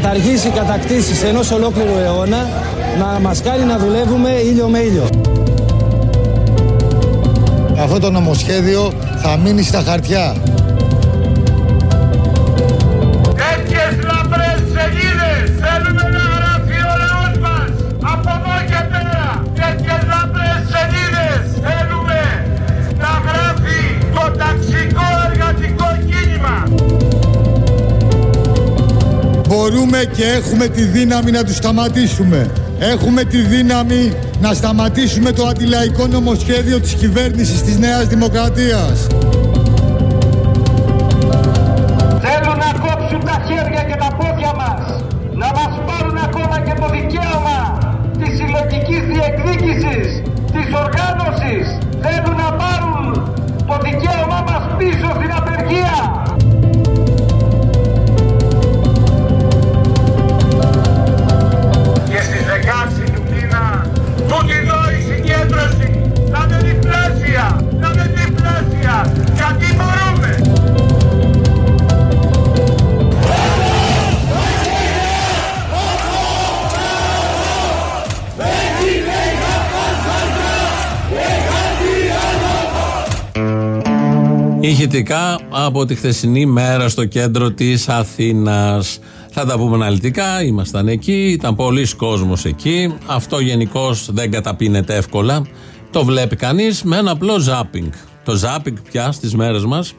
καταργήσει κατακτήσεις ενός ολόκληρου αιώνα, να μας κάνει να δουλεύουμε ήλιο με ήλιο. Αυτό το νομοσχέδιο θα μείνει στα χαρτιά. Μπορούμε και έχουμε τη δύναμη να τους σταματήσουμε. Έχουμε τη δύναμη να σταματήσουμε το αντιλαϊκό νομοσχέδιο της κυβέρνησης της Νέας Δημοκρατίας. Θέλουν να κόψουν τα χέρια και τα πόδια μας. Να μας πάρουν ακόμα και το δικαίωμα της συλλογικής διεκδίκησης, της οργάνωσης. Θέλουν Ηχητικά από τη χθεσινή μέρα στο κέντρο της Αθήνας. Θα τα πούμε αναλυτικά. Ήμασταν εκεί, ήταν πολλοί κόσμος εκεί. Αυτό γενικώς δεν καταπίνεται εύκολα. Το βλέπει κανείς με ένα απλό ζάπινγκ. Το ζάπινγκ πια στις μέρες μας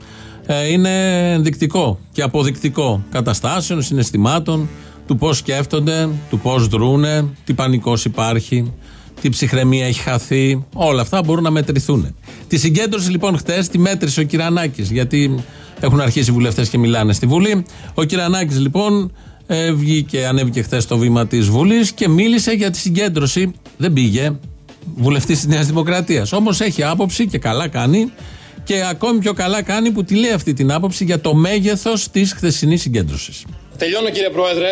ε, είναι ενδεικτικό και αποδεικτικό καταστάσεων, συναισθημάτων, του πώς σκέφτονται, του πώς δρούνε, τι πανικός υπάρχει, τι ψυχραιμία έχει χαθεί. Όλα αυτά μπορούν να μετρηθούν. Τη συγκέντρωση λοιπόν χτε τη μέτρησε ο Κυρανάκης, γιατί έχουν αρχίσει οι βουλευτές και μιλάνε στη Βουλή. Ο Κυρανάκης λοιπόν ε, βγήκε, ανέβηκε χθες στο βήμα της Βουλής και μίλησε για τη συγκέντρωση. Δεν πήγε. Βουλευτής της Νέας Δημοκρατίας. Όμως έχει άποψη και καλά κάνει. Και ακόμη πιο καλά κάνει που τη λέει αυτή την άποψη για το μέγεθος της χθεσινής συγκέντρωσης. Τελειώνω κύριε Πρόεδρε,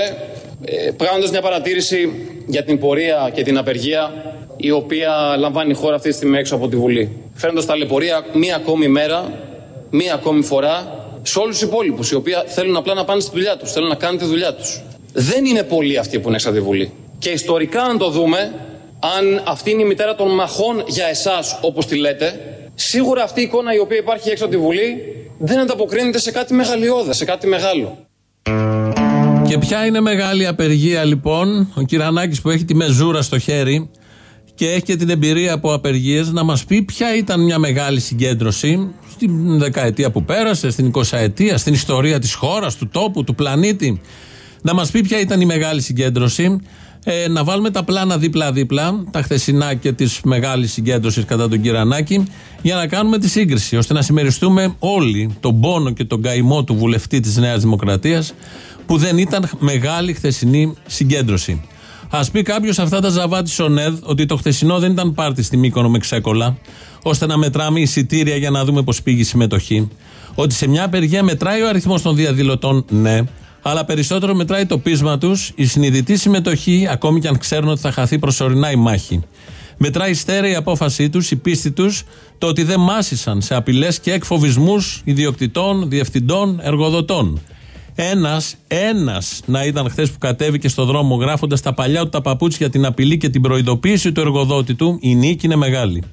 ε, κάνοντα μια παρατήρηση για την πορεία και την απεργία η οποία λαμβάνει η χώρα αυτή τη στιγμή έξω από τη Βουλή. Φέρνοντας ταλαιπωρία μία ακόμη μέρα, μία ακόμη φορά σε όλους τους υπόλοιπους, οι οποίοι θέλουν απλά να πάνε στη δουλειά τους, θέλουν να κάνουν τη δουλειά τους. Δεν είναι πολλοί αυτοί που είναι έξω από τη Βουλή. Και ιστορικά, αν το δούμε, αν αυτή είναι η μητέρα των μαχών για εσάς, όπως τη λέτε, σίγουρα αυτή η εικόνα η οποία υπάρχει έξω από τη Βουλή δεν ανταποκρίνεται σε κάτι μεγαλειώδες, σε κάτι μεγάλο. Και ποια είναι μεγάλη απεργία λοιπόν, ο Κυρανάκης που έχει τη μεζούρα στο χέρι και έχει και την εμπειρία από απεργίες να μας πει ποια ήταν μια μεγάλη συγκέντρωση στην δεκαετία που πέρασε, στην 20 ετία, στην ιστορία της χώρας, του τόπου, του πλανήτη. Να μας πει ποια ήταν η μεγάλη συγκέντρωση. Ε, να βάλουμε τα πλάνα δίπλα-δίπλα, τα χθεσινά και τη μεγάλη συγκέντρωση κατά τον Κυρανάκη, για να κάνουμε τη σύγκριση, ώστε να συμμεριστούμε όλοι τον πόνο και τον καημό του βουλευτή της Νέας Δημοκρατίας, που δεν ήταν μεγάλη χθεσινή συγκέντρωση. Α πει κάποιος αυτά τα ζαβά της ΟΝΕΔ ότι το χθεσινό δεν ήταν πάρτι στη Μύκονο με ξέκολα, ώστε να μετράμε εισιτήρια για να δούμε πώς πήγε η συμμετοχή. Ότι σε μια απεργία μετράει ο αριθμός των διαδηλωτών, ναι, αλλά περισσότερο μετράει το πείσμα τους, η συνειδητή συμμετοχή, ακόμη και αν ξέρουν ότι θα χαθεί προσωρινά η μάχη. Μετράει στέρεη η απόφασή τους, η πίστη τους, το ότι δεν μάσησαν σε απειλές και εκφοβισμούς ιδιοκτητών, διευθυντών, εργοδοτών. Ένας, ένας να ήταν χθες που κατέβηκε στο δρόμο γράφοντας τα παλιά του τα παπούτσια για την απειλή και την προειδοποίηση του εργοδότη του, η νίκη είναι μεγάλη.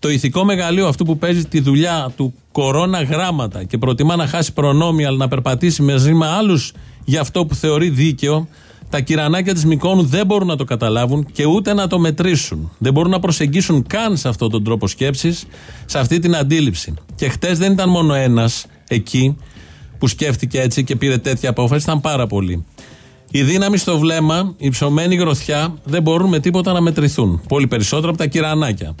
Το ηθικό μεγαλείο αυτού που παίζει τη δουλειά του κορώνα γράμματα και προτιμά να χάσει προνόμια αλλά να περπατήσει μαζί με άλλους για αυτό που θεωρεί δίκαιο, τα κυρανάκια της Μικόνου δεν μπορούν να το καταλάβουν και ούτε να το μετρήσουν. Δεν μπορούν να προσεγγίσουν καν σε αυτόν τον τρόπο σκέψης, σε αυτή την αντίληψη. Και χτες δεν ήταν μόνο ένας εκεί που σκέφτηκε έτσι και πήρε τέτοια απόφαση, ήταν πάρα πολύ. Οι δύναμη στο βλέμμα, η ψωμένη γροθιά δεν μπορούν με τίποτα να μετρηθούν. Πολύ περισσότερο από τα κυρανάκια.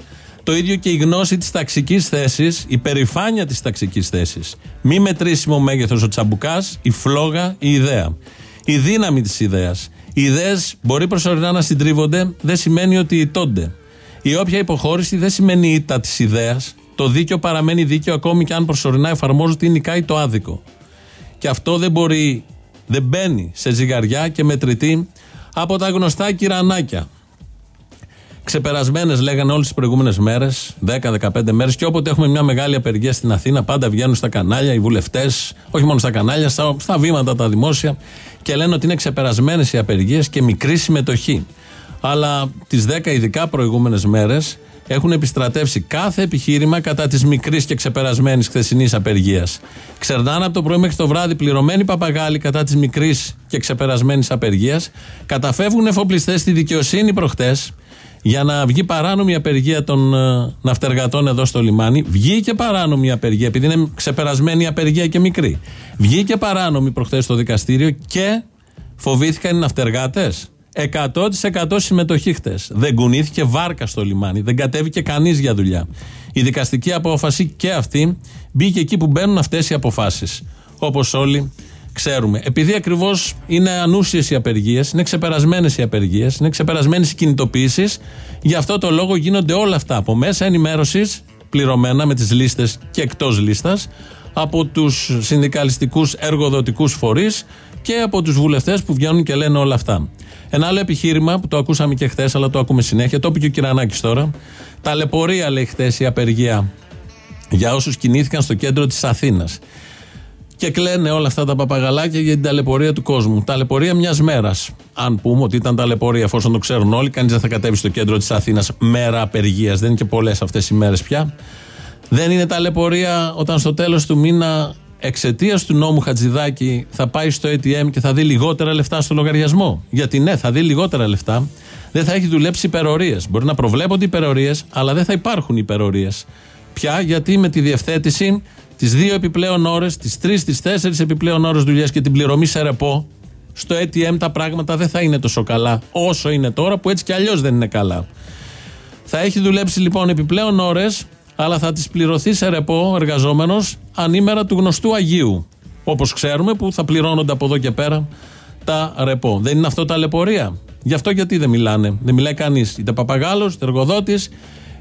Το ίδιο και η γνώση της ταξικής θέσης, η περηφάνεια της ταξικής θέσης. Μη μετρήσιμο μέγεθος ο τσαμπουκάς, η φλόγα, η ιδέα. Η δύναμη της ιδέας. Οι ιδέες μπορεί προσωρινά να συντρίβονται, δεν σημαίνει ότι ηττώνται. Η όποια υποχώρηση δεν σημαίνει ήττα της ιδέας. Το δίκαιο παραμένει δίκαιο ακόμη και αν προσωρινά εφαρμόζεται ή νικάει το άδικο. Και αυτό δεν μπορεί, δεν μπαίνει σε ζυγαριά και μετρητή από τα γνωστά κυρανάκια. Ξεπερασμένες λέγανε όλες τις προηγούμενες μέρες, 10-15 μέρες, και όποτε έχουμε μια μεγάλη απεργία στην Αθήνα, πάντα βγαίνουν στα κανάλια οι βουλευτές, όχι μόνο στα κανάλια, στα, στα βήματα τα δημόσια, και λένε ότι είναι ξεπερασμένες οι απεργίες και μικρή συμμετοχή. Αλλά τις 10 ειδικά προηγούμενες μέρες έχουν επιστρατεύσει κάθε επιχείρημα κατά της μικρής και ξεπερασμένης χθεσινής απεργίας. Ξερνάνε από το πρωί μέχρι το βράδυ πληρωμένοι παπαγάλοι κατά της μικρής και ξεπερασμένης απεργίας. Καταφεύγουν εφοπλιστές στη δικαιοσύνη προχτές για να βγει παράνομη απεργία των ε, ναυτεργατών εδώ στο λιμάνι. Βγήκε παράνομη απεργία, επειδή είναι ξεπερασμένη η απεργία και μικρή. Βγήκε παράνομη προχθές στο δικαστήριο και φοβήθηκαν οι ναυτεργάτες. 100% συμμετοχή χτες. Δεν κουνήθηκε βάρκα στο λιμάνι. Δεν κατέβηκε κανείς για δουλειά. Η δικαστική απόφαση και αυτή μπήκε εκεί που μπαίνουν αυτές οι αποφάσεις. Όπως όλοι ξέρουμε. Επειδή ακριβώς είναι ανούσιες οι απεργίες, είναι ξεπερασμένες οι απεργίες, είναι ξεπερασμένες οι κινητοποιήσεις, γι' αυτό το λόγο γίνονται όλα αυτά από μέσα ενημέρωσης, πληρωμένα με τις λίστες και εκτός λίστας, από τους συνδικαλιστικούς εργοδοτικούς φορείς και από τους βουλευτές που βγαίνουν και λένε όλα αυτά. Ένα άλλο επιχείρημα που το ακούσαμε και χθες, αλλά το ακούμε συνέχεια, το είπε και ο Κυρανάκης τώρα. Ταλαιπωρία λέει χθες η απεργία για όσους κινήθηκαν στο κέντρο της Αθήνας. Και κλαίνε όλα αυτά τα παπαγαλάκια για την ταλαιπωρία του κόσμου. Ταλαιπωρία μιας μέρας. Αν πούμε ότι ήταν ταλαιπωρία, εφόσον το ξέρουν όλοι, κανείς δεν θα κατέβει στο κέντρο της Αθήνας μέρα απεργίας. Δεν είναι και πολλές αυτές οι μέρες πια. Δεν είναι ταλαιπωρία όταν στο τέλος του μήνα εξαιτίας του νόμου Χατζηδάκη θα πάει στο ATM και θα δει λιγότερα λεφτά στο λογαριασμό. Γιατί ναι, θα δει λιγότερα λεφτά. Δεν θα έχει δουλέψει υπερορίες. Μπορεί να προβλέπονται υπερορίες, αλλά δεν θα υπάρχουν υπερορίες. Πια γιατί με τη διευθέτηση τις δύο επιπλέον ώρες, τις τρεις, τις τέσσερις επιπλέον ώρες δουλειά και την πληρωμή σε ρεπό, στο ATM τα πράγματα δεν θα είναι τόσο καλά όσο είναι τώρα που έτσι κι αλλιώς δεν είναι καλά. Θα έχει δουλέψει λοιπόν επιπλέον ώρες, αλλά θα τις πληρωθεί σε ρεπό εργαζόμενος ανήμερα του γνωστού Αγίου. Όπως ξέρουμε που θα πληρώνονται από εδώ και πέρα τα ρεπό. Δεν είναι αυτό τα λεπορία; Γι' αυτό γιατί δεν μιλάνε; Δεν μιλάει κανείς. Είτε παπαγάλος, είτε εργοδότης,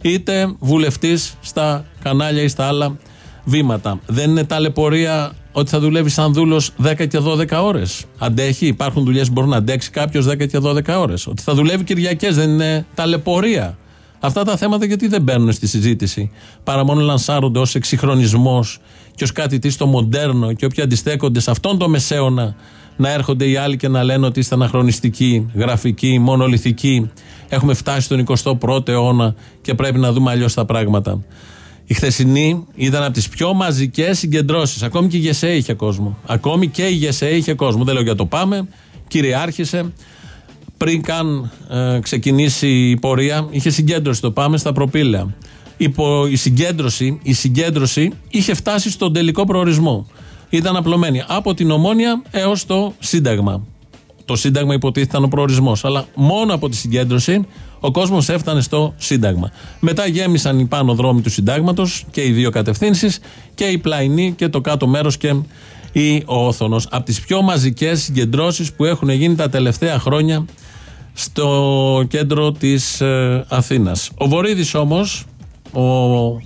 είτε βουλευτής στα κανάλια ή στα άλλα βήματα. Δεν είναι ταλαιπωρία ότι θα δουλεύεις σαν δούλος 10 και 12 ώρες. Αντέχει, υπάρχουν δουλειές που μπορεί να αντέξει κάποιος 10 και 12 ώρες. Ότι θα δουλεύει Κυριακές δεν είναι ταλαιπωρία. Αυτά τα θέματα γιατί δεν μπαίνουν στη συζήτηση. Παρά μόνο λανσάρονται ως εξυγχρονισμός και ως κάτι τι στο μοντέρνο και όποιοι αντιστέκονται σε αυτόν τον μεσαίωνα να έρχονται οι άλλοι και να λένε ότι είστε αναχρονιστικοί, γραφικοί, μονολυθικοί. Έχουμε φτάσει στον 21ο αιώνα και πρέπει να δούμε αλλιώς τα πράγματα. Η χθεσινή ήταν από τις πιο μαζικές συγκεντρώσεις. Ακόμη και η ΓΕΣΕ είχε κόσμο. Ακόμη και η ΓΕΣΕ είχε κόσμο. Δεν λέω για το πάμε. Κυριάρχησε. Πριν καν ε, ξεκινήσει η πορεία, είχε συγκέντρωση το πάμε στα προπήλαια. Η, η, συγκέντρωση, η συγκέντρωση είχε φτάσει στον τελικό προορισμό. Ήταν απλωμένη από την Ομόνια έως το Σύνταγμα. Το Σύνταγμα υποτίθεται ήταν ο προορισμός. Αλλά μόνο από τη συγκέντρωση ο κόσμος έφτανε στο Σύνταγμα. Μετά γέμισαν οι πάνω δρόμοι του Συντάγματος και οι δύο κατευθύνσεις και η πλαϊνή και το κάτω μέρος και η όθονο. Από τις πιο μαζικές συγκεντρώσεις που έχουν γίνει τα τελευταία χρόνια στο κέντρο της ε, Αθήνας. Ο Βορύδης όμως, ο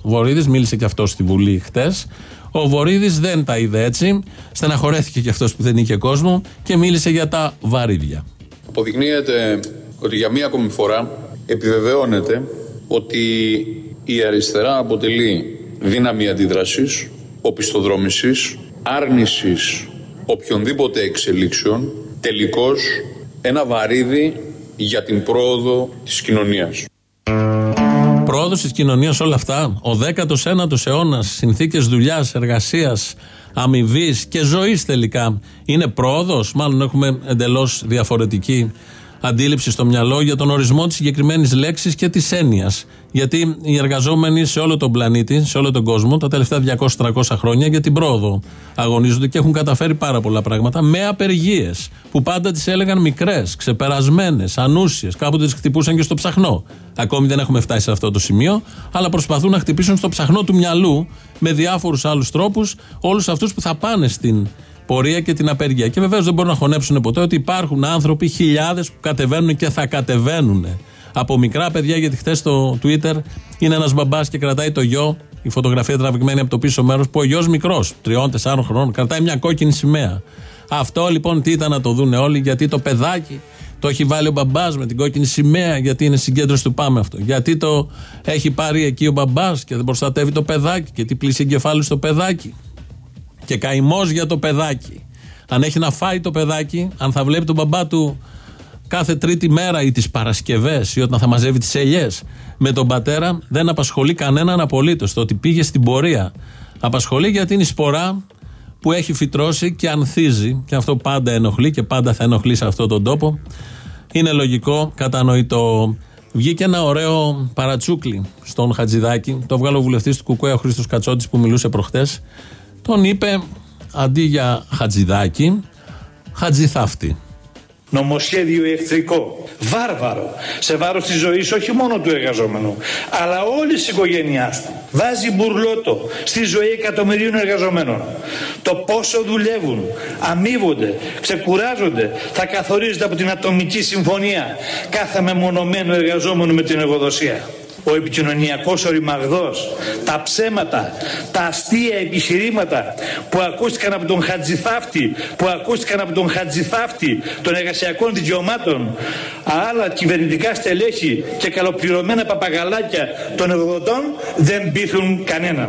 Βορύδης μίλησε και αυτός στη Βουλή χτες. Ο Βορύδης δεν τα είδε έτσι. Στεναχωρέθηκε και αυτός που δεν είχε κόσμο και μίλησε για τα βαρύδια. Αποδεικνύεται ότι για μία ακόμη φορά επιβεβαιώνεται ότι η αριστερά αποτελεί δύναμη αντίδρασης, οπισθοδρόμησης, άρνησης οποιονδήποτε εξελίξεων, τελικώς ένα βαρύδι για την πρόοδο της κοινωνίας. Πρόοδος της κοινωνίας, όλα αυτά. Ο 19ο αιώνας, συνθήκες δουλειάς, εργασίας, αμοιβής και ζωής τελικά. Είναι πρόοδος, μάλλον έχουμε εντελώς διαφορετική αντίληψη στο μυαλό για τον ορισμό της συγκεκριμένης λέξης και της έννοιας. Γιατί οι εργαζόμενοι σε όλο τον πλανήτη, σε όλο τον κόσμο, τα τελευταία 200-300 χρόνια για την πρόοδο αγωνίζονται και έχουν καταφέρει πάρα πολλά πράγματα με απεργίες που πάντα τις έλεγαν μικρές, ξεπερασμένες, ανούσιες. Κάποτε τις χτυπούσαν και στο ψαχνό. Ακόμη δεν έχουμε φτάσει σε αυτό το σημείο, αλλά προσπαθούν να χτυπήσουν στο ψαχνό του μυαλού με διάφορους άλλους τρόπους όλους αυτούς που θα πάνε στην πορεία και την απεργία. Και βεβαίως δεν μπορούν να χωνέψουν ποτέ ότι υπάρχουν άνθρωποι, χιλιάδες που κατεβαίνουν και θα κατεβαίνουν. Από μικρά παιδιά, γιατί χθες στο Twitter είναι ένας μπαμπάς και κρατάει το γιο, η φωτογραφία τραβηγμένη από το πίσω μέρος, που ο γιος μικρός, τριών-τεσσάρων χρόνων, κρατάει μια κόκκινη σημαία. Αυτό λοιπόν τι ήταν να το δούνε όλοι, γιατί το παιδάκι Το έχει βάλει ο μπαμπάς με την κόκκινη σημαία, γιατί είναι συγκέντρωση του Πάμε αυτό. Γιατί το έχει πάρει εκεί ο μπαμπάς και δεν προστατεύει το παιδάκι και τι πλήση εγκεφάλου στο παιδάκι. Και καημός για το παιδάκι. Αν έχει να φάει το παιδάκι, αν θα βλέπει τον μπαμπά του κάθε τρίτη μέρα ή τις Παρασκευές ή όταν θα μαζεύει τις ελιές με τον πατέρα, δεν απασχολεί κανέναν απολύτως. Το ότι πήγε στην πορεία απασχολεί γιατί είναι η σπορά που έχει φυτρώσει και ανθίζει. Και αυτό πάντα ενοχλεί και πάντα θα ενοχλεί σε αυτόν τον τόπο. Είναι λογικό, κατανοητό. Βγήκε ένα ωραίο παρατσούκλι στον Χατζηδάκη. Το βγάλω ο βουλευτής του Κουκουέ, ο Χρήστος Κατσότης, που μιλούσε προχτές. Τον είπε αντί για Χατζηδάκη, Χατζηθάφτη νομοσχέδιο εχθρικό, βάρβαρο, σε βάρος της ζωής όχι μόνο του εργαζόμενου, αλλά όλης της οικογένειάς του. Βάζει μπουρλότο στη ζωή εκατομμυρίων εργαζομένων. Το πόσο δουλεύουν, αμείβονται, ξεκουράζονται, θα καθορίζεται από την ατομική συμφωνία κάθε μεμονωμένο εργαζόμενο με την εργοδοσία ο επικοινωνιακός οριμαγδός, τα ψέματα, τα αστεία επιχειρήματα που ακούστηκαν από τον Χατζηθάφτη, που ακούστηκαν από τον Χατζηθάφτη των εργασιακών δικαιωμάτων, άλλα κυβερνητικά στελέχη και καλοπληρωμένα παπαγαλάκια των εργοδοτών δεν πείθουν κανέναν.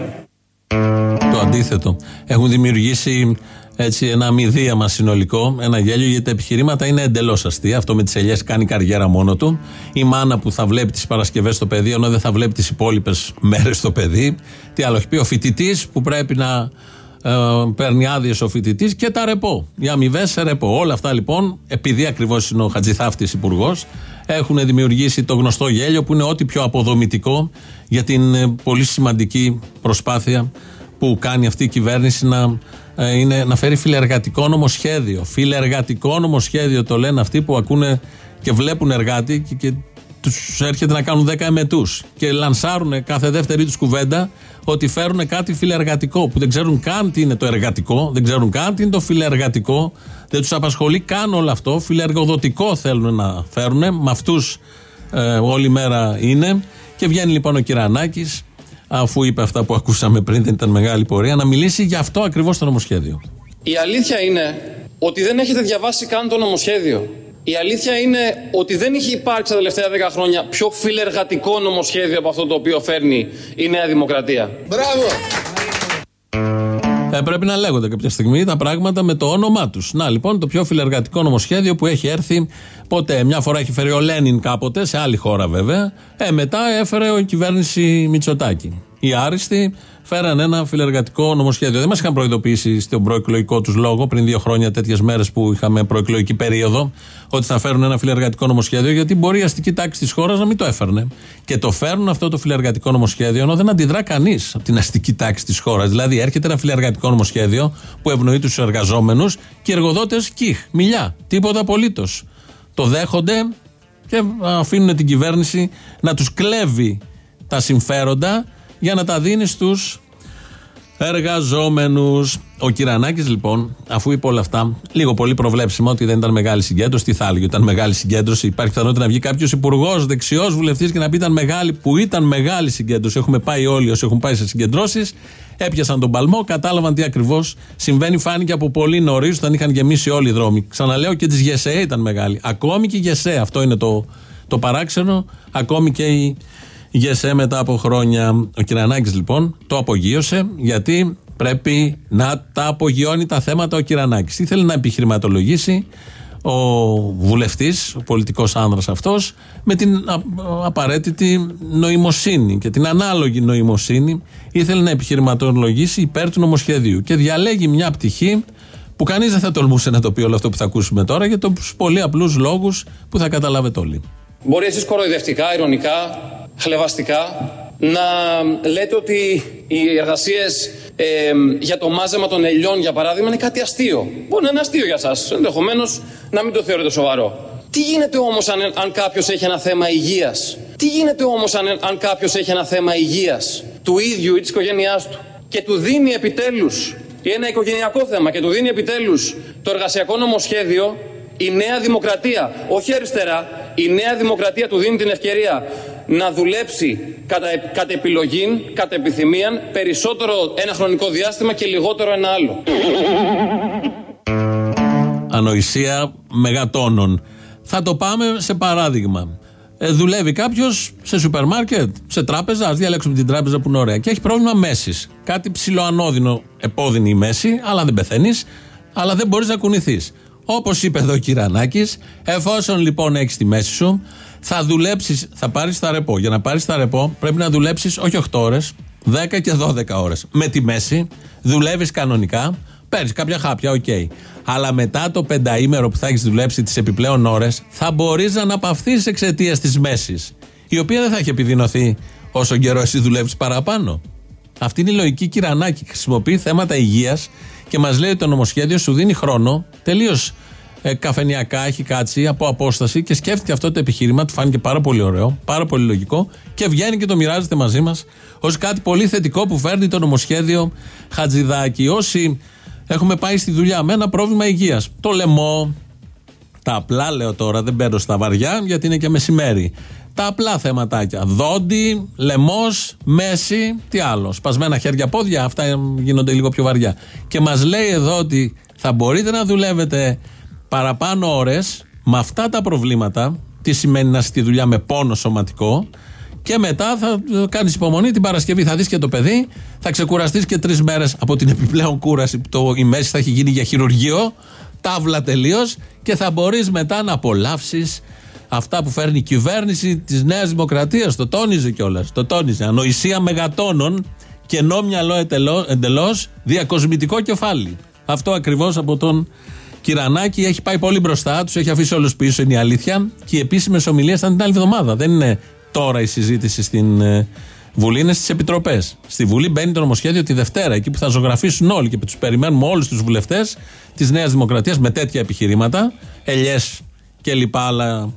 Το αντίθετο. Έχουν δημιουργήσει έτσι ένα μηδίαμα συνολικό, ένα γέλιο, γιατί τα επιχειρήματα είναι εντελώς αστεία. Αυτό με τις ελιές κάνει καριέρα μόνο του. Η μάνα που θα βλέπει τις Παρασκευές στο παιδί, ενώ δεν θα βλέπει τις υπόλοιπες μέρες στο παιδί. Τι άλλο έχει πει, ο φοιτητής που πρέπει να ε, παίρνει άδειες ο φοιτητής και τα ρεπό. Οι αμοιβές σε ρεπό. Όλα αυτά λοιπόν, επειδή ακριβώς είναι ο Χατζηθάφτης υπουργός, έχουν δημιουργήσει το γνωστό γέλιο που είναι ό,τι πιο αποδομητικό για την ε, πολύ σημαντική προσπάθεια που κάνει αυτή η κυβέρνηση να ε, είναι να φέρει φιλεργατικό νομοσχέδιο. Φιλεργατικό νομοσχέδιο το λένε αυτοί που ακούνε και βλέπουν εργάτη και, και τους έρχεται να κάνουν 10 εμετούς. Και λανσάρουν κάθε δεύτερη τους κουβέντα ότι φέρουν κάτι φιλεργατικό που δεν ξέρουν καν τι είναι το εργατικό, δεν ξέρουν καν τι είναι το φιλεργατικό, δεν τους απασχολεί καν όλο αυτό. Φιλεργοδοτικό θέλουν να φέρουν, με αυτούς ε, όλη μέρα είναι. Και βγαίνει λοιπόν ο Κυρανάκης αφού είπε αυτά που ακούσαμε πριν, δεν ήταν μεγάλη πορεία, να μιλήσει για αυτό ακριβώς το νομοσχέδιο. Η αλήθεια είναι ότι δεν έχετε διαβάσει καν το νομοσχέδιο. Η αλήθεια είναι ότι δεν έχει υπάρξει τα τελευταία 10 χρόνια πιο φιλεργατικό νομοσχέδιο από αυτό το οποίο φέρνει η Νέα Δημοκρατία. Μπράβο! Ε, πρέπει να λέγονται κάποια στιγμή τα πράγματα με το όνομά τους. Να λοιπόν, το πιο φιλεργατικό νομοσχέδιο που έχει έρθει ποτέ. Μια φορά έχει φέρει ο Λένιν κάποτε, σε άλλη χώρα βέβαια. Ε, μετά έφερε η κυβέρνηση Μητσοτάκη. Οι άριστοι φέραν ένα φιλεργατικό νομοσχέδιο. Δεν μας είχαν προειδοποιήσει στον προεκλογικό τους λόγο πριν δύο χρόνια, τέτοιες μέρες που είχαμε προεκλογική περίοδο, ότι θα φέρουν ένα φιλεργατικό νομοσχέδιο, γιατί μπορεί η αστική τάξη της χώρας να μην το έφερνε. Και το φέρνουν αυτό το φιλεργατικό νομοσχέδιο, ενώ δεν αντιδρά κανείς από την αστική τάξη της χώρας. Δηλαδή, έρχεται ένα φιλεργατικό νομοσχέδιο που ευνοεί τους εργαζόμενους και οι εργοδότες κιχ, μιλιά, τίποτα απολύτως. Το δέχονται και αφήνουν την κυβέρνηση να τους κλέβει τα συμφέροντα για να τα δίνεις στου εργαζόμενους. Ο Κυρανάκης, λοιπόν, αφού είπε όλα αυτά, λίγο πολύ προβλέψιμο ότι δεν ήταν μεγάλη συγκέντρωση, τι θα έλεγε, ήταν μεγάλη συγκέντρωση. Υπάρχει πιθανότητα να βγει κάποιος υπουργός, δεξιός βουλευτής και να πει ήταν μεγάλη, που ήταν μεγάλη συγκέντρωση. Έχουμε πάει όλοι όσοι έχουν πάει σε συγκεντρώσεις, έπιασαν τον παλμό, κατάλαβαν τι ακριβώς συμβαίνει. Φάνηκε από πολύ νωρίς όταν είχαν γεμίσει όλοι οι δρόμοι. Ξαναλέω και της ΓΕΣΕ ήταν μεγάλη. Ακόμη και η ΓΕΣΕ, αυτό είναι το, το παράξενο, ακόμη και η ΓΕΣΕ μετά από χρόνια. Ο Κυρανάκης λοιπόν το απογείωσε γιατί πρέπει να τα απογειώνει τα θέματα ο Κυρανάκης. Ήθελε να επιχειρηματολογήσει ο βουλευτής, ο πολιτικός άνδρας αυτός, με την απαραίτητη νοημοσύνη και την ανάλογη νοημοσύνη. Ήθελε να επιχειρηματολογήσει υπέρ του νομοσχεδίου και διαλέγει μια πτυχή που κανείς δεν θα τολμούσε να το πει όλο αυτό που θα ακούσουμε τώρα για τους πολύ απλούς λόγους που θα καταλάβετε όλοι. Μπορεί εσείς κοροϊδευτικά, ηρωνικά, χλεβαστικά να λέτε ότι οι εργασίες ε, για το μάζεμα των ελιών, για παράδειγμα, είναι κάτι αστείο. Μπορεί να είναι αστείο για εσά. Ενδεχομένως να μην το θεωρείτε σοβαρό. Τι γίνεται όμως αν, αν κάποιος έχει ένα θέμα υγείας; Τι γίνεται όμως αν, αν κάποιος έχει ένα θέμα υγείας; Του ίδιου ή της οικογένειάς του και του δίνει επιτέλους ή ένα οικογενειακό θέμα και του δίνει επιτέλους το εργασιακό νομοσχέδιο η Νέα Δημοκρατία, όχι αριστερά, η Νέα Δημοκρατία του δίνει την ευκαιρία να δουλέψει κατά, κατά επιλογή, κατά επιθυμία, περισσότερο ένα χρονικό διάστημα και λιγότερο ένα άλλο. Ανοησία μεγατόνων. Θα το πάμε σε παράδειγμα. Ε, δουλεύει κάποιος σε σούπερ μάρκετ, σε τράπεζα. Α διαλέξουμε την τράπεζα που είναι ωραία. Και έχει πρόβλημα μέσης. Κάτι ψηλοανώδυνο, επώδυνη η μέση, αλλά δεν πεθαίνεις, αλλά δεν μπορείς να κουνηθείς. Όπως είπε εδώ ο Κυρανάκης, εφόσον λοιπόν έχεις τη μέση σου, θα δουλέψεις, θα πάρεις τα ρεπό. Για να πάρεις τα ρεπό πρέπει να δουλέψεις όχι 8 ώρες, 10 και 12 ώρες. Με τη μέση δουλεύεις κανονικά, παίρνεις κάποια χάπια, οκ. Αλλά μετά το πενταήμερο που θα έχεις δουλέψει τις επιπλέον ώρες, θα μπορείς να αναπαυθείς εξαιτίας της μέσης. Η οποία δεν θα έχει επιδεινωθεί όσο καιρό εσύ δουλεύεις παραπάνω. Αυτή είναι η λογική Κυρανάκη. Χρησιμοποιεί θέματα υγείας και μας λέει ότι το νομοσχέδιο σου δίνει χρόνο τελείως ε, καφενιακά, έχει κάτσει από απόσταση και σκέφτηκε αυτό το επιχείρημα. Του φάνηκε πάρα πολύ ωραίο, πάρα πολύ λογικό και βγαίνει και το μοιράζεται μαζί μας ως κάτι πολύ θετικό που φέρνει το νομοσχέδιο Χατζηδάκη. Όσοι έχουμε πάει στη δουλειά με ένα πρόβλημα υγείας, το λαιμό, τα απλά λέω τώρα, δεν μπαίνω στα βαριά γιατί είναι και μεσημέρι. Τα απλά θεματάκια. Δόντι, λαιμός, μέση, τι άλλο. Σπασμένα χέρια, πόδια, αυτά γίνονται λίγο πιο βαριά. Και μας λέει εδώ ότι θα μπορείτε να δουλεύετε παραπάνω ώρες με αυτά τα προβλήματα. Τι σημαίνει να στη δουλειά με πόνο σωματικό. Και μετά θα κάνεις υπομονή την Παρασκευή. Θα δεις και το παιδί, θα ξεκουραστείς και τρεις μέρες από την επιπλέον κούραση που το, η μέση θα έχει γίνει για χειρουργείο. Τάβλα τελείως και θα μπορείς μετά να απολαύσεις αυτά που φέρνει η κυβέρνηση της Νέας Δημοκρατίας. Το τόνιζε κιόλας. Το τόνιζε. Ανοησία μεγατόνων, κενό μυαλό εντελώς, διακοσμητικό κεφάλι. Αυτό ακριβώς από τον Κυρανάκη έχει πάει πολύ μπροστά, τους έχει αφήσει όλους πίσω, είναι η αλήθεια. Και οι επίσημες ομιλίες ήταν την άλλη εβδομάδα. Δεν είναι τώρα η συζήτηση στην ε, Βουλή, είναι στις επιτροπές. Στη Βουλή μπαίνει το νομοσχέδιο τη Δευτέρα, εκεί που θα ζωγραφίσουν όλοι και τους περιμένουμε όλους τους βουλευτές της Νέας Δημοκρατίας με τέτοια επιχειρήματα, ελιές και λοιπά άλλα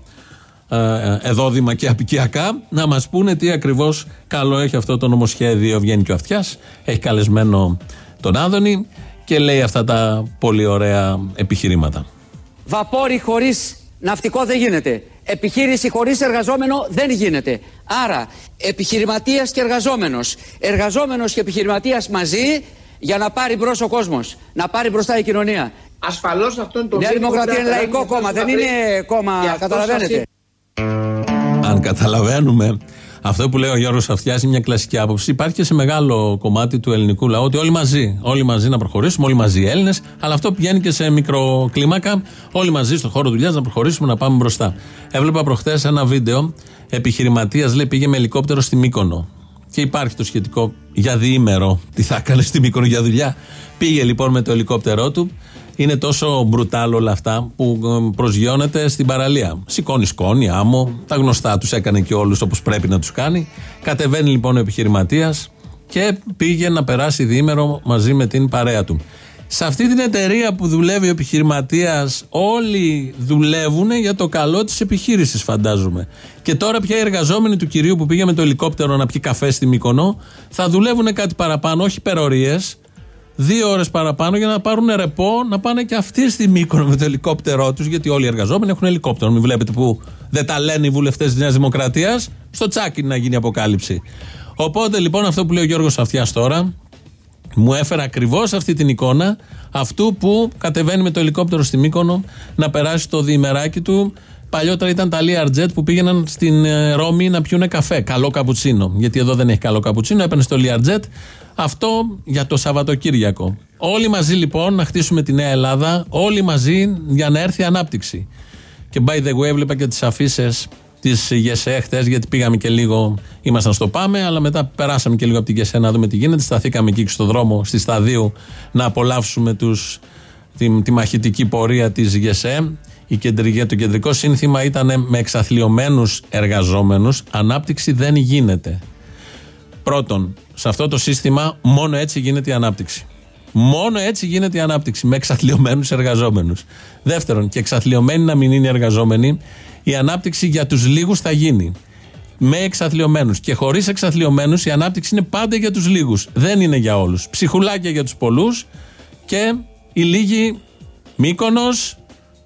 ε, εδόδημα και απικιακά, να μας πούνε τι ακριβώς καλό έχει αυτό το νομοσχέδιο. Βγαίνει και ο Αυτιάς, έχει καλεσμένο τον Άδωνη και λέει αυτά τα πολύ ωραία επιχειρήματα. Βαπόρι χωρίς ναυτικό δεν γίνεται. Επιχείρηση χωρίς εργαζόμενο δεν γίνεται. Άρα, επιχειρηματίας και εργαζόμενος. Εργαζόμενος και επιχειρηματίας μαζί για να πάρει μπρος ο κόσμος. Να πάρει μπροστά η κοινωνία. Ασφαλώς αυτό είναι το Η Νέα Δημοκρατία είναι λαϊκό κόμμα, δεν είναι κόμμα, καταλαβαίνετε. Αν καταλαβαίνουμε αυτό που λέει ο Γιώργος Αυτιάς είναι μια κλασική άποψη. Υπάρχει και σε μεγάλο κομμάτι του ελληνικού λαού ότι όλοι μαζί, όλοι μαζί να προχωρήσουμε, όλοι μαζί οι Έλληνες. Αλλά αυτό πηγαίνει και σε μικροκλίμακα, όλοι μαζί στον χώρο δουλειάς να προχωρήσουμε, να πάμε μπροστά. Έβλεπα προχθές ένα βίντεο. Επιχειρηματίας λέει πήγε με ελικόπτερο στη Μύκονο. Και υπάρχει το σχετικό για διήμερο. Τι θα έκανε στη Μύκονο για δουλειά; Πήγε λοιπόν με το ελικόπτερό του είναι τόσο μπρουτάλ όλα αυτά που ε, προσγειώνεται στην παραλία. Σηκώνει σκόνη, άμμο, τα γνωστά τους έκανε και όλους όπως πρέπει να τους κάνει. Κατεβαίνει λοιπόν ο επιχειρηματίας και πήγε να περάσει διήμερο μαζί με την παρέα του. Σε αυτή την εταιρεία που δουλεύει ο επιχειρηματίας, όλοι δουλεύουν για το καλό της επιχείρησης, φαντάζομαι. Και τώρα πια οι εργαζόμενοι του κυρίου που πήγε με το ελικόπτερο να πιει καφέ στη Μύκονο θα δουλεύουν κάτι παραπάνω, όχι υπερορίες, δύο ώρες παραπάνω για να πάρουν ρεπό, να πάνε και αυτοί στη Μύκονο με το ελικόπτερό τους. Γιατί όλοι οι εργαζόμενοι έχουν ελικόπτερο. Μην βλέπετε που δεν τα λένε οι βουλευτές της Νέας Δημοκρατίας. Στο τσάκι να γίνει αποκάλυψη. Οπότε λοιπόν αυτό που λέει ο Γιώργος Αυτιά τώρα μου έφερε ακριβώς αυτή την εικόνα αυτού που κατεβαίνει με το ελικόπτερο στη Μύκονο να περάσει το διημεράκι του. Παλιότερα ήταν τα Learjet που πήγαιναν στην ε, Ρώμη να πιούνε καφέ. Καλό καπουτσίνο. Γιατί εδώ δεν έχει καλό καπουτσίνο. Έπαιρνε στο Learjet αυτό για το Σαββατοκύριακο. Όλοι μαζί λοιπόν να χτίσουμε τη Νέα Ελλάδα, όλοι μαζί για να έρθει ανάπτυξη. Και by the way, έβλεπα και τις αφήσει της ΓΕΣΕ χτες, γιατί πήγαμε και λίγο, ήμασταν στο Πάμε, αλλά μετά περάσαμε και λίγο από την ΓΕΣΕ να δούμε τι γίνεται. Σταθήκαμε εκεί στο δρόμο, στη Σταδίου, να απολαύσουμε τους, τη, τη μαχητική πορεία της ΓΕΣΕ. Η κεντρική, το κεντρικό σύνθημα ήταν με εξαθλειωμένους εργαζόμενους. Ανάπτυξη δεν γίνεται. Πρώτον, σε αυτό το σύστημα μόνο έτσι γίνεται η ανάπτυξη. Μόνο έτσι γίνεται η ανάπτυξη με εξαθλειωμένους εργαζόμενους. Δεύτερον, και εξαθλειωμένοι να μην είναι εργαζόμενοι, η ανάπτυξη για τους λίγους θα γίνει. Με εξαθλειωμένους. Και χωρίς εξαθλειωμένους η ανάπτυξη είναι πάντα για τους λίγους. Δεν είναι για όλους. Ψυχουλάκια για τους πολλούς και οι λίγοι μήκονο,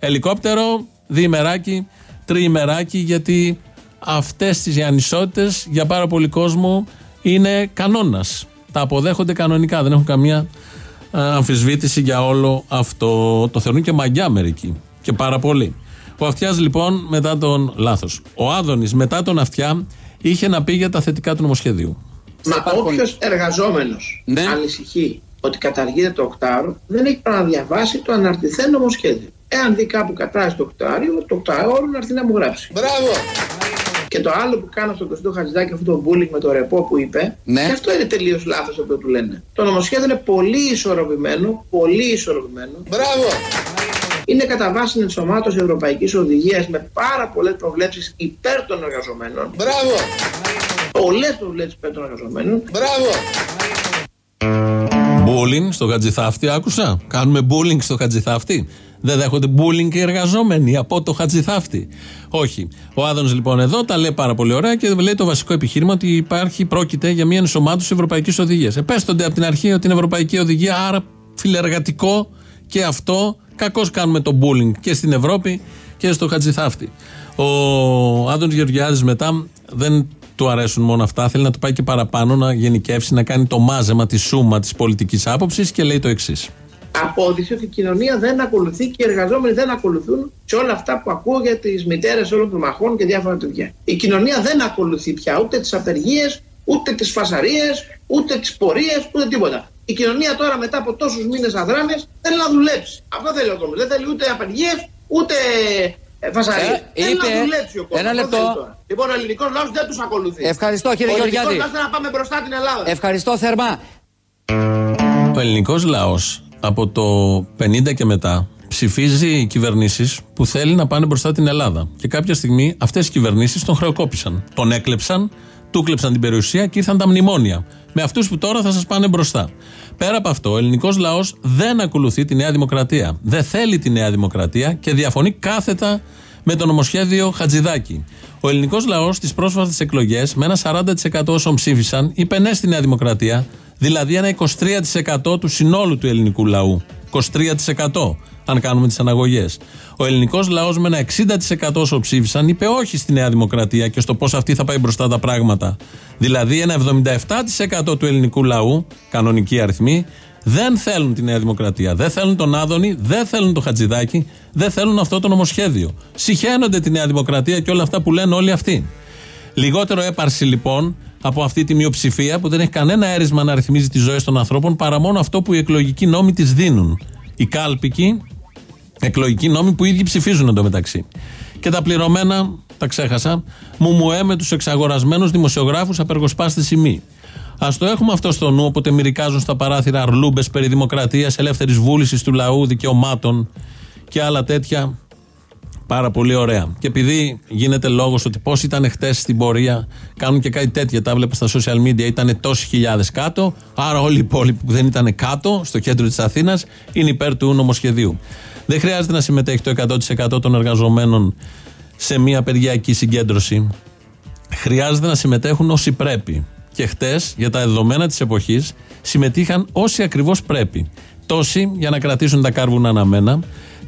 ελικόπτερο, διημεράκι, τριημεράκι, γιατί αυτές τις ανισότητες για πάρα πολύ κόσμο είναι κανόνας. Τα αποδέχονται κανονικά, δεν έχουν καμία αμφισβήτηση για όλο αυτό. Το θεωρούν και μαγιά μερικοί. Και πάρα πολύ. Ο Αυτιάς λοιπόν μετά τον. Λάθος. Ο Άδωνης μετά τον Αυτιά είχε να πει για τα θετικά του νομοσχεδίου. Μα όποιος εργαζόμενος Ναι. ανησυχεί ότι καταργείται το οκτάωρο, δεν έχει παρά να διαβάσει το αναρτηθέν νομοσχέδιο. Εάν δει κάπου κατάσταση το οκτάωρο, το οκτάωρο να έρθει να μου γράψει. Μπράβο! Και το άλλο που κάνω στον Κωστό Χατζηδάκη, αυτό το bullying με το ρεπό που είπε, Ναι. και αυτό είναι τελείως λάθος αυτό που του λένε. Το νομοσχέδιο είναι πολύ ισορροπημένο, πολύ ισορροπημένο. Μπράβο! Είναι κατά βάση την ενσωμάτωση Ευρωπαϊκής Οδηγίας με πάρα πολλές προβλέψεις υπέρ των εργαζομένων. Μπράβο! Πολλές προβλέψεις υπέρ των εργαζομένων. Μπράβο! Μπούλινγκ στο Χατζηθάφτη, άκουσα. Κάνουμε μπούλινγκ στο Χατζηθάφτη. Δεν δέχονται μπούλινγκ οι εργαζόμενοι από το Χατζηθάφτη. Όχι. Ο Άδωνο λοιπόν εδώ τα λέει πάρα πολύ ωραία και λέει το βασικό επιχείρημα ότι υπάρχει, πρόκειται για μια ενσωμάτωση Ευρωπαϊκής Οδηγίας. Επέστονται από την αρχή ότι είναι Ευρωπαϊκή Οδηγία, άρα φιλεργατικό και αυτό. Κακώς κάνουμε το μπούλινγκ και στην Ευρώπη και στο Χατζηθάφτη. Ο Άδωνο Γεωργιάδης μετά δεν του αρέσουν μόνο αυτά. Θέλει να το πάει και παραπάνω, να γενικεύσει, να κάνει το μάζεμα, τη σούμα της πολιτικής άποψης και λέει το εξής. Απόδειξη ότι η κοινωνία δεν ακολουθεί και οι εργαζόμενοι δεν ακολουθούν σε όλα αυτά που ακούω για τις μητέρες όλων των μαχών και διάφορα τέτοια. Η κοινωνία δεν ακολουθεί πια ούτε τις απεργίες, ούτε τις φασαρίες, ούτε τις πορείες, ούτε τίποτα. Η κοινωνία τώρα μετά από τόσους μήνες αδράμε θέλει να δουλέψει. Αυτό θέλει ο κόσμος. Δεν θέλει ούτε απεργίες, ούτε φασαρίες. Ε, θέλει είπε- να δουλέψει ο κόσμος. ένα λεπτό. Λοιπόν, ο ελληνικός λαός δεν τους ακολουθεί. Ευχαριστώ, κύριε ο Γεωργιάδη. ελληνικός λαός θέλει να πάμε μπροστά την Ελλάδα. Ευχαριστώ θερμά. Ο ελληνικός λαός από το 50 και μετά ψηφίζει κυβερνήσεις που θέλει να πάνε μπροστά την Ελλάδα. Και κάποια στιγμή αυτές οι κυβερνήσεις τον χρεοκόπησαν. Τον έκλεψαν, του κλεψαν την περιουσία και ήρθαν τα μνημόνια. Με αυτούς που τώρα θα σας πάνε μπροστά. Πέρα από αυτό, ο ελληνικός λαός δεν ακολουθεί τη Νέα Δημοκρατία. Δεν θέλει τη Νέα Δημοκρατία και διαφωνεί κάθετα με το νομοσχέδιο Χατζηδάκη. Ο ελληνικός λαός στις πρόσφατες εκλογές, με ένα 40% όσων ψήφισαν, είπε ναι στη Νέα Δημοκρατία, δηλαδή ένα 23% του συνόλου του ελληνικού λαού. 23% αν κάνουμε τις αναγωγές. Ο ελληνικός λαός με ένα 60% όσο ψήφισαν είπε όχι στη Νέα Δημοκρατία και στο πώς αυτή θα πάει μπροστά τα πράγματα. Δηλαδή ένα 77% του ελληνικού λαού, κανονικοί αριθμοί, δεν θέλουν τη Νέα Δημοκρατία. Δεν θέλουν τον Άδωνη, δεν θέλουν το Χατζηδάκι, δεν θέλουν αυτό το νομοσχέδιο. Συχαίνονται τη Νέα Δημοκρατία και όλα αυτά που λένε όλοι αυτοί. Λιγότερο έπαρση λοιπόν από αυτή τη μειοψηφία που δεν έχει κανένα έρισμα να ρυθμίζει τις ζωές των ανθρώπων παρά μόνο αυτό που οι εκλογικοί νόμοι της δίνουν. Οι κάλπικοι εκλογικοί νόμοι που οι ίδιοι ψηφίζουν εντωμεταξύ. Και τα πληρωμένα, τα ξέχασα, μουμουέ με τους εξαγορασμένους δημοσιογράφους απεργοσπάστε σημεί. Α το έχουμε αυτό στο νου, όποτε μυρικάζουν στα παράθυρα αρλούμπες περί δημοκρατίας, ελεύθερης βούλησης του λαού, δικαιωμάτων και άλλα τέτοια. Πάρα πολύ ωραία. Και επειδή γίνεται λόγος ότι πώς ήταν χτες στην πορεία, κάνουν και κάτι τέτοια, τα βλέπω στα social media, ήταν τόσοι χιλιάδες κάτω. Άρα όλοι οι υπόλοιποι που δεν ήταν κάτω, στο κέντρο της Αθήνας, είναι υπέρ του νομοσχεδίου. Δεν χρειάζεται να συμμετέχει το 100% των εργαζομένων σε μια απεργιακή συγκέντρωση. Χρειάζεται να συμμετέχουν όσοι πρέπει. Και χτες, για τα δεδομένα της εποχής, συμμετείχαν όσοι ακριβώς πρέπει. Τόσοι για να κρατήσουν τα κάρβουνα αναμένα,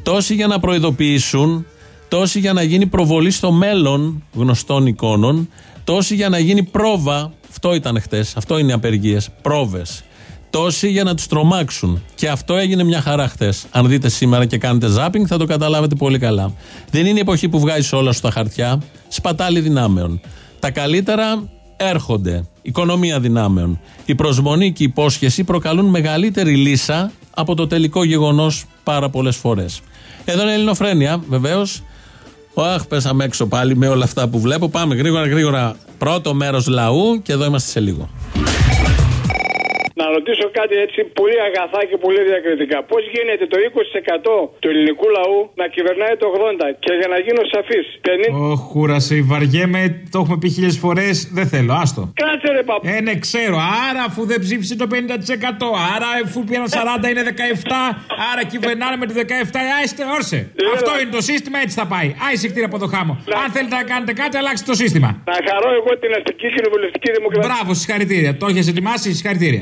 τόσοι για να προειδοποιήσουν, τόσοι για να γίνει προβολή στο μέλλον γνωστών εικόνων, τόσοι για να γίνει πρόβα. Αυτό ήταν χτες, αυτό είναι οι απεργίες. Πρόβες. Τόσοι για να τους τρομάξουν. Και αυτό έγινε μια χαρά χθε. Αν δείτε σήμερα και κάνετε ζάπινγκ, θα το καταλάβετε πολύ καλά. Δεν είναι η εποχή που βγάζεις όλα στα χαρτιά. Σπατάλη δυνάμεων. Τα καλύτερα έρχονται. Οικονομία δυνάμεων. Η προσμονή και η υπόσχεση προκαλούν μεγαλύτερη λύσα από το τελικό γεγονός πάρα πολλές φορές. Εδώ είναι η Ελληνοφρένεια, βεβαίως. Αχ, πέσαμε έξω πάλι με όλα αυτά που βλέπω. Πάμε γρήγορα, γρήγορα. Πρώτο μέρος λαού και εδώ είμαστε σε λίγο. Να ρωτήσω κάτι έτσι πολύ αγαθά και πολύ διακριτικά. Πώς γίνεται το 20% του ελληνικού λαού να κυβερνάει το 80% και για να γίνω σαφής, 50%. Ωχ, κούρασε, βαριέμαι, το έχουμε πει χίλιες φορές. Δεν θέλω, άστο. Κάτσε ρε παππού. Ε, ναι, ξέρω. Άρα, αφού δεν ψήφισε το 50%, άρα αφού πήραν 40 είναι 17, άρα κυβερνάνε με το 17. Άιστε, όρσε. Αυτό είναι το σύστημα, έτσι θα πάει. Άισε κτήρα από το χάμο. Αν θέλετε να κάνετε κάτι, αλλάξτε το σύστημα. Να χαρώ εγώ την αστική κοινοβουλευτική δημοκρατία. Μπράβο, συγχαρητήρια. Το έχεις ετοιμάσει, συγχαρητήρια.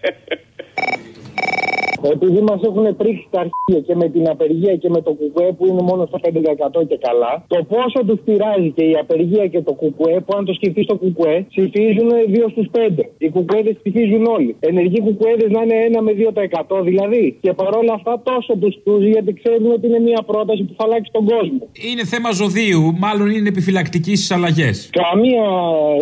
Επειδή μας έχουν πρίξει τα αρχεία και με την απεργία και με το κουκουέ που είναι μόνο στο 5% και καλά, το πόσο τους πειράζει και η απεργία και το κουκουέ, που αν το σκεφτείς το κουκουέ, ψηφίζουν 2 στους 5. Οι κουκουέδες ψηφίζουν όλοι. Ενεργοί κουκουέδες να είναι 1 με 2% δηλαδή. Και παρόλα αυτά τόσο τους τούζει γιατί ξέρουν ότι είναι μια πρόταση που θα αλλάξει τον κόσμο. Είναι θέμα ζωδίου, μάλλον είναι επιφυλακτική στις αλλαγές. Καμία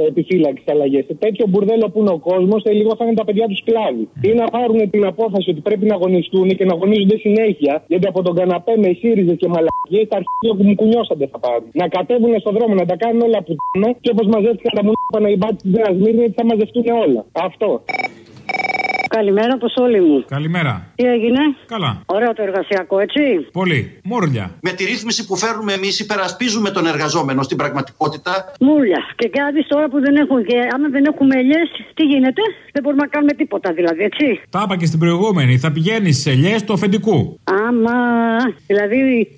επιφύλαξη αλλαγές. Σε τέτοιο μπουρδέλο που είναι ο κόσμος, σε λίγο θα είναι τα παιδιά τους σκλάβοι. Ή να πάρουν την απόφαση ότι πρέπει να αγωνιστούν και να αγωνίζονται συνέχεια, γιατί από τον καναπέ με ΣΥΡΙΖΑ και μαλακίες τα αρχεία που μου κουνιώσατε θα πάρουν. Να κατέβουν στον δρόμο, να τα κάνουν όλα που και όπως μαζεύτηκαν τα μουνόπανα οι μπάτι της Νέας Μύρνη, θα μαζευτούν όλα. Αυτό. Καλημέρα, όλοι μου. Καλημέρα. Τι έγινε; Καλά. Ωραίο το εργασιακό, έτσι; Πολύ. Μούρλια. Με τη ρύθμιση που φέρνουμε εμείς, υπερασπίζουμε τον εργαζόμενο στην πραγματικότητα. Μούρλια. Και κάτι τώρα που δεν έχουν και άμα δεν έχουμε ελιές, τι γίνεται; Δεν μπορούμε να κάνουμε τίποτα δηλαδή, έτσι; Τα είπα και στην προηγούμενη. Θα πηγαίνεις σε ελιές του αφεντικού. Άμα. Δηλαδή.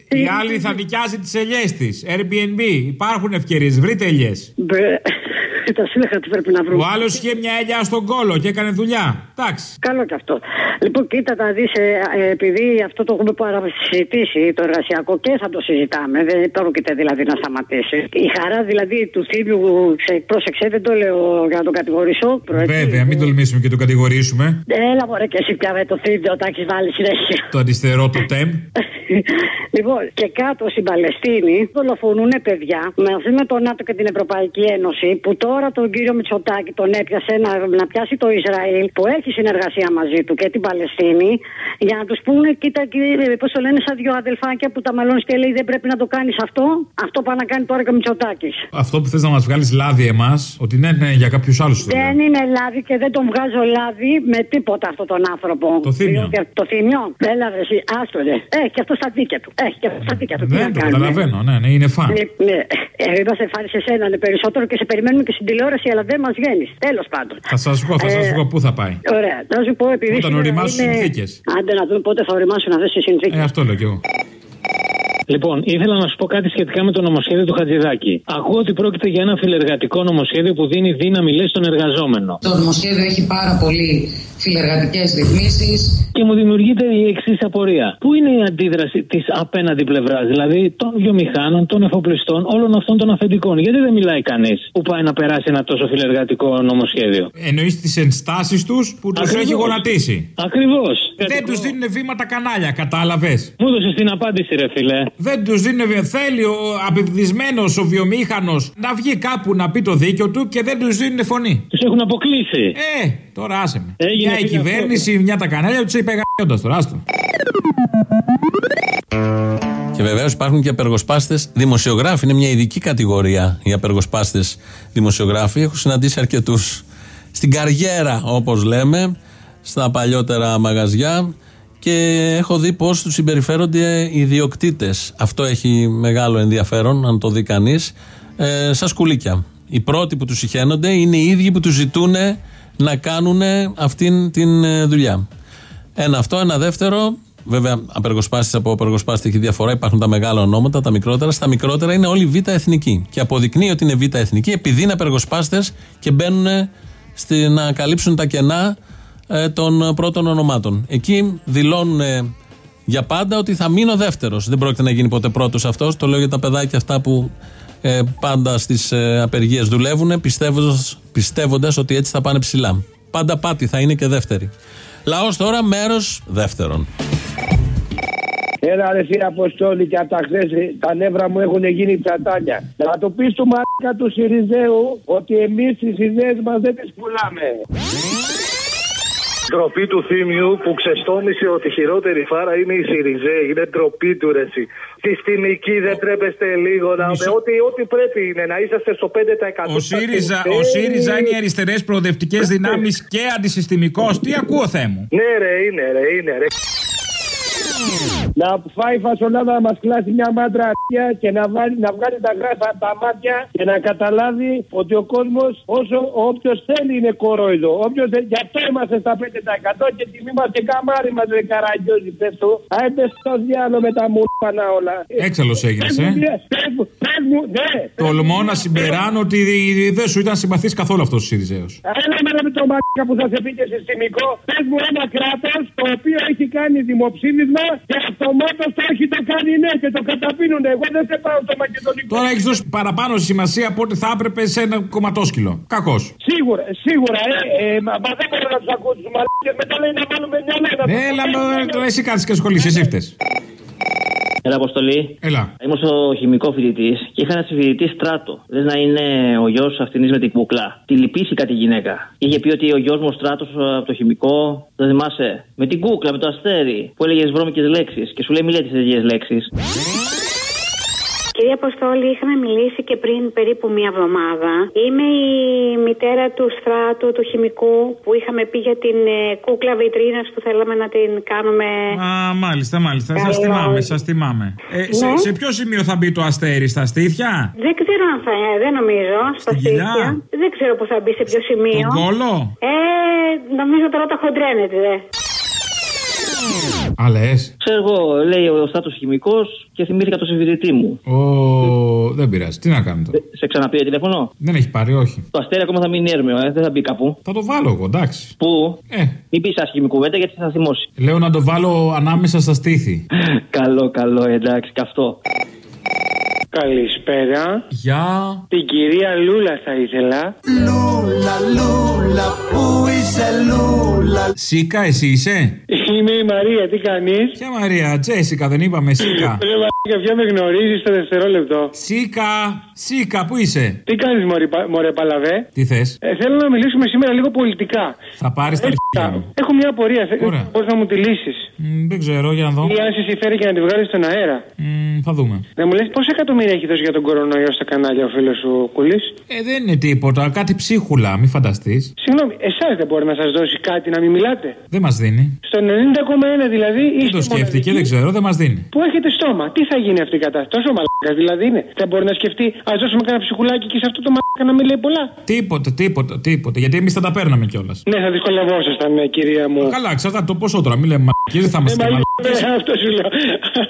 Η άλλη θα νοικιάζει τις ελιές της. Airbnb. Υπάρχουν ευκαιρίες. Βρείτε ελιές. Τα σύλλογα τι πρέπει να βρούμε. Ο άλλος είχε μια ελιά στον κόλο και έκανε δουλειά. Εντάξει. Καλό και αυτό. Λοιπόν, κοίτα, τα δεις, ε, επειδή αυτό το έχουμε παρασυζητήσει το εργασιακό και θα το συζητάμε. Δεν πρόκειται δηλαδή να σταματήσει. Η χαρά δηλαδή του θύμιου, πρόσεξε, δεν το λέω για να τον κατηγορήσω. Βέβαια, μην τολμήσουμε και τον κατηγορήσουμε. Έλα, μωρέ, και εσύ πια με το θύμιο, τα έχεις βάλει συνέχεια. Το αριστερό του τεμ. λοιπόν, και κάτω στην Παλαιστίνη δολοφονούν παιδιά μαζί με τον ΝΑΤΟ και την Ευρωπαϊκή Ένωση που τώρα τον κύριο Μητσοτάκη τον έπιασε να, να πιάσει το Ισραήλ που έχει συνεργασία μαζί του και την Παλαιστίνη για να τους πούνε, κοίτα, πώς το λένε, σαν δυο αδελφάκια που τα μαλώνεις και λέει δεν πρέπει να το κάνεις αυτό. Αυτό πάει να κάνει τώρα και ο Μητσοτάκης. Αυτό που θες να μας βγάλεις λάδι εμάς, ότι ναι, ναι, για κάποιους άλλους. Δεν είναι λάδι και δεν τον βγάζω λάδι με τίποτα αυτόν τον άνθρωπο. Το θύμιο. Το θύμιο. Έλα, εσύ, άστονε. Έχει και αυτό στα δίκαια του. Έχει και αυτό στα δίκαια του. Δεν το καταλαβαίνω, ναι, ναι, είναι φαν. Ναι, ναι. Ε, είμαστε φάρη σε σένα ναι, περισσότερο και σε περιμένουμε και στην τηλεόραση, αλλά δεν μας βγαίνεις. Τέλος πάντων. Θα σας πω, θα σας πω πού θα πάει; Ωραία, θα σου πω επειδή. Όταν οριμάσουν είναι... συνθήκες. Άντε να δούμε πότε θα οριμάσουν αυτέ οι συνθήκες. Ε, αυτό λέω κι εγώ. Λοιπόν, ήθελα να σου πω κάτι σχετικά με το νομοσχέδιο του Χατζηδάκη. Ακούω ότι πρόκειται για ένα φιλεργατικό νομοσχέδιο που δίνει δύναμη, λέει, στον εργαζόμενο. Το νομοσχέδιο έχει πάρα πολύ φιλεργατικές ρυθμίσεις. Και μου δημιουργείται η εξής απορία. Πού είναι η αντίδραση της απέναντι πλευράς, δηλαδή των βιομηχάνων, των εφοπλιστών, όλων αυτών των αφεντικών; Γιατί δεν μιλάει κανείς που πάει να περάσει ένα τόσο φιλεργατικό νομοσχέδιο; Εννοείς τις ενστάσεις τους που τους έχει γονατίσει; Ακριβώς. Δεν τους δίνουν βήματα κανάλια, κατάλαβες; Μου έδωσες την απάντηση, ρε φιλέ. Δεν τους δίνουν βήματα. Θέλει ο απευδισμένο, ο βιομήχανος να βγει κάπου να πει το δίκιο του και δεν τους δίνουν φωνή. Τους έχουν αποκλείσει. Ε, τώρα άσε με. Έγινε μια η κυβέρνηση, αυτό. μια τα κανάλια τους είπε γαμπιώντα τώρα, άστο. Και βεβαίως υπάρχουν και απεργοσπάστες δημοσιογράφοι. Είναι μια ειδική κατηγορία οι απεργοσπάστες δημοσιογράφοι. Έχω συναντήσει αρκετούς στην καριέρα, όπως λέμε, στα παλιότερα μαγαζιά και έχω δει πώς τους συμπεριφέρονται οι ιδιοκτήτες. Αυτό έχει μεγάλο ενδιαφέρον, αν το δει κανείς, ε, σαν σκουλίκια. Οι πρώτοι που τους συχαίνονται είναι οι ίδιοι που τους ζητούν να κάνουν αυτήν την ε, δουλειά. Ένα αυτό. Ένα δεύτερο, βέβαια, απεργοσπάσει από απεργοσπάσει έχει διαφορά. Υπάρχουν τα μεγάλα ονόματα, τα μικρότερα. Στα μικρότερα είναι όλοι β' εθνικοί. Και αποδεικνύει ότι είναι β' εθνικοί επειδή είναι απεργοσπάστες και μπαίνουν στη, να καλύψουν τα κενά ε, των πρώτων ονομάτων. Εκεί δηλώνουν για πάντα ότι θα μείνω δεύτερος. Δεν πρόκειται να γίνει ποτέ πρώτος αυτός. Το λέω για τα παιδάκια αυτά που ε, πάντα στις ε, απεργίες δουλεύουν, πιστεύοντας ότι έτσι θα πάνε ψηλά. Πάντα πάτη θα είναι και δεύτερη. Λαός τώρα μέρος δεύτερον. Έλα ρε φίλε Αποστόλη και από τα χθες τα νεύρα μου έχουν γίνει τσατάνια. Να το πεις του μαλάκα του Σιριζέου ότι εμείς τις ιδέες μας δεν τις πουλάμε. Ντροπή του θύμιου που ξεστόμησε ότι η χειρότερη φάρα είναι η Σιριζέ. Είναι ντροπή του ρε Στη στιμική δεν τρέπεστε λίγο να Μισό... ό,τι, ό,τι πρέπει είναι να είσαστε στο 5%. Ο ΣΥΡΙΖΑ, ο ΣΥΡΙΖΑ είναι οι αριστερές προοδευτικές δυνάμεις και αντισυστημικός. Τι ακούω, Θεέ μου; Ναι, ρε, είναι, ρε, είναι, ρε. Να φάει φασολάδα να μας κλάσει μια μάντρα αρχεία και να, βάλει, να βγάλει τα γράφα από τα μάτια και να καταλάβει ότι ο κόσμος, όσο όποιος θέλει είναι κορόιδο. Όποιος, δεν- γι' αυτό είμαστε στα 5% και τιμή μας και καμάρι μας δεν καραγκιόζει. Πες του. Άιτε στο διάλογο με τα μουρπανά όλα. Έξαλλος έγινες, Πες μου, ε. ναι, Πες μου, πες μου, ναι. Τολμώ να συμπεράνω ότι δεν σου ήταν συμπαθής καθόλου αυτός ο Σιριζέος. Έλα με με το μαλάκα που θα σε πει και συστημικό. Πες μου ένα κράτος το οποίο έχει κάνει δημοψήφισμα και αυτομάτω το έχει το κάνει ναι και το καταπίνουν. Εγώ δεν σε πάω στο μακεδονικό. Τώρα έχεις δώσει παραπάνω σημασία από ό,τι θα έπρεπε σε ένα κομματόσκυλο. Κακός. Σίγουρα, σίγουρα, ε, ε, μα, μα δεν μπορώ να τους ακούω του μαλάκε. Μετά λέει να βάλουμε μια μέρα. Έλα, μ, τώρα εσύ κάτσε και ασχολείσαι, εσύ φταίς. Έλα, Αποστολή. Έλα. Ήμουν στο χημικό φοιτητής και είχα ένα συμφοιτητή στράτο. Λε να είναι ο γιος αυτήν με την κουκλά. Τη λυπήσει τη γυναίκα. Είχε πει ότι ο γιος μου ο στράτος από το χημικό, δεν θυμάσαι, με την κούκλα, με το αστέρι, που έλεγες βρώμικες λέξεις και σου λέει μη λέτε τέτοιες λέξεις. Κυρία Αποστόλη, είχαμε μιλήσει και πριν περίπου μία εβδομάδα. Είμαι η μητέρα του στράτου, του χημικού, που είχαμε πει για την ε, κούκλα βιτρίνας που θέλαμε να την κάνουμε. Α, μάλιστα, μάλιστα. Σας Καλό. θυμάμαι, σας θυμάμαι. Ε, σε, Ναι. σε ποιο σημείο θα μπει το αστέρι, στα στήθια; Δεν ξέρω αν θα, ε, δεν νομίζω, στα κοιλιά; στήθια. Δεν ξέρω που θα μπει, σε ποιο σημείο. Τον κόλο; Ε, νομίζω τώρα το χοντρένεται, δε. Α, λες. Ξέρω εγώ, λέει ο στράτο χημικός και θυμήθηκα το συμφοιτητή μου. Ο... Δεν πειράζει. Τι να κάνω τώρα; Σε ξαναπήρε τηλέφωνο; Δεν έχει πάρει, όχι. Το αστέρι ακόμα θα μείνει έρμεο, ε, δεν θα μπει κάπου. Θα το βάλω εγώ, εντάξει. Πού; Ε. Μην πεις άσχημη κουβέντα γιατί θα θυμώσει. Λέω να το βάλω ανάμεσα στα στήθη. καλό, καλό, εντάξει, καυτό. Καλησπέρα. Γεια. Την κυρία Λούλα θα ήθελα. Λούλα, λούλα, πού είσαι λούλα; Σίκα, εσύ είσαι; Είμαι η Μαρία, τι κάνεις; Ποια Μαρία, Τζέσικα, δεν είπαμε, Σίκα. Ρε μαλάκα, ποια με γνωρίζεις στο δευτερόλεπτο; Σίκα, Σίκα, πού είσαι; Τι κάνεις, Μωρέ, πα- μωρέ Παλαβέ; Τι θες; Ε, θέλω να μιλήσουμε σήμερα λίγο πολιτικά. Θα πάρεις τα αρχεία μου. Έχω μια απορία. Πώς να μου τη λύσεις; Μ, Δεν ξέρω, για να δω. Ή αν σε συμφέρει και να τη βγάλεις στον αέρα. Μ, Θα δούμε. Να μου λες πόσα εκατομμύρια έχει δώσει για τον κορονοϊό στα κανάλια ο φίλος σου Κουλής. Ε, δεν είναι τίποτα, κάτι ψίχουλα, μη φανταστείς. Συγγνώμη, εσάς δεν μπορεί να σας δώσει κάτι να μην μιλάτε; Δεν μας δίνει. Στο 90,1 δηλαδή Δεν είστε το σκέφτηκε, μοναδικοί δεν ξέρω, δεν μας δίνει. Που έχετε στόμα. Τι θα γίνει αυτή η κατάσταση. Τόσο μαλάκα δηλαδή είναι. Δεν μπορεί να σκεφτεί, ας δώσουμε κανένα ψυχουλάκι και σε αυτό το μαλάκα να μην λέει πολλά. Τίποτα, τίποτα, τίποτα. Γιατί εμείς θα τα παίρναμε κιόλας. Ναι, θα δυσκολευόσασταν, ναι, κυρία μου. Καλά, εξαρτάται το ποσό τώρα. Μην λέμε μαλακίε, δεν θα Ε, είμαστε μα, μαλακίε. ναι, αυτό σου λέω.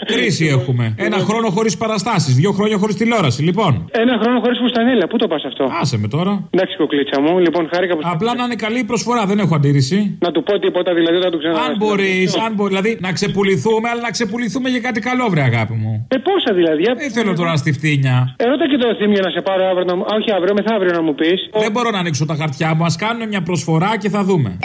Κρίση έχουμε. Ένα χρόνο χωρίς παραστάσεις, δύο χρόνια χωρίς τηλεόραση. Λοιπόν. Ένα χρόνο χωρίς φουστανέλα. Πού το πας αυτό; Άσε με τώρα. Εντάξει, κοκλίτσα μου. Λοιπόν, χάρηκα που. Απλά να είναι καλή η προσφορά, δεν έχω αντίρρηση. Να του πω τίποτα, δηλαδή θα του ξανά. Αν μπορείς, αν μπορείς, δηλαδή να ξεπουληθούμε, αλλά να ξεπουληθούμε για κάτι καλό, βρε αγάπη μου. Ε, πόσα δηλαδή. Δεν θέλω τώρα στη φτύνια. Ερώτα και το θύμιο να σε πάρω αύριο. Να... μου- Α, Όχι αύριο, μεθαύριο να μου πεις. Δεν μπορώ να ανοίξω τα χαρτιά μου. Α κάνουν μια προσφορά και θα δούμε.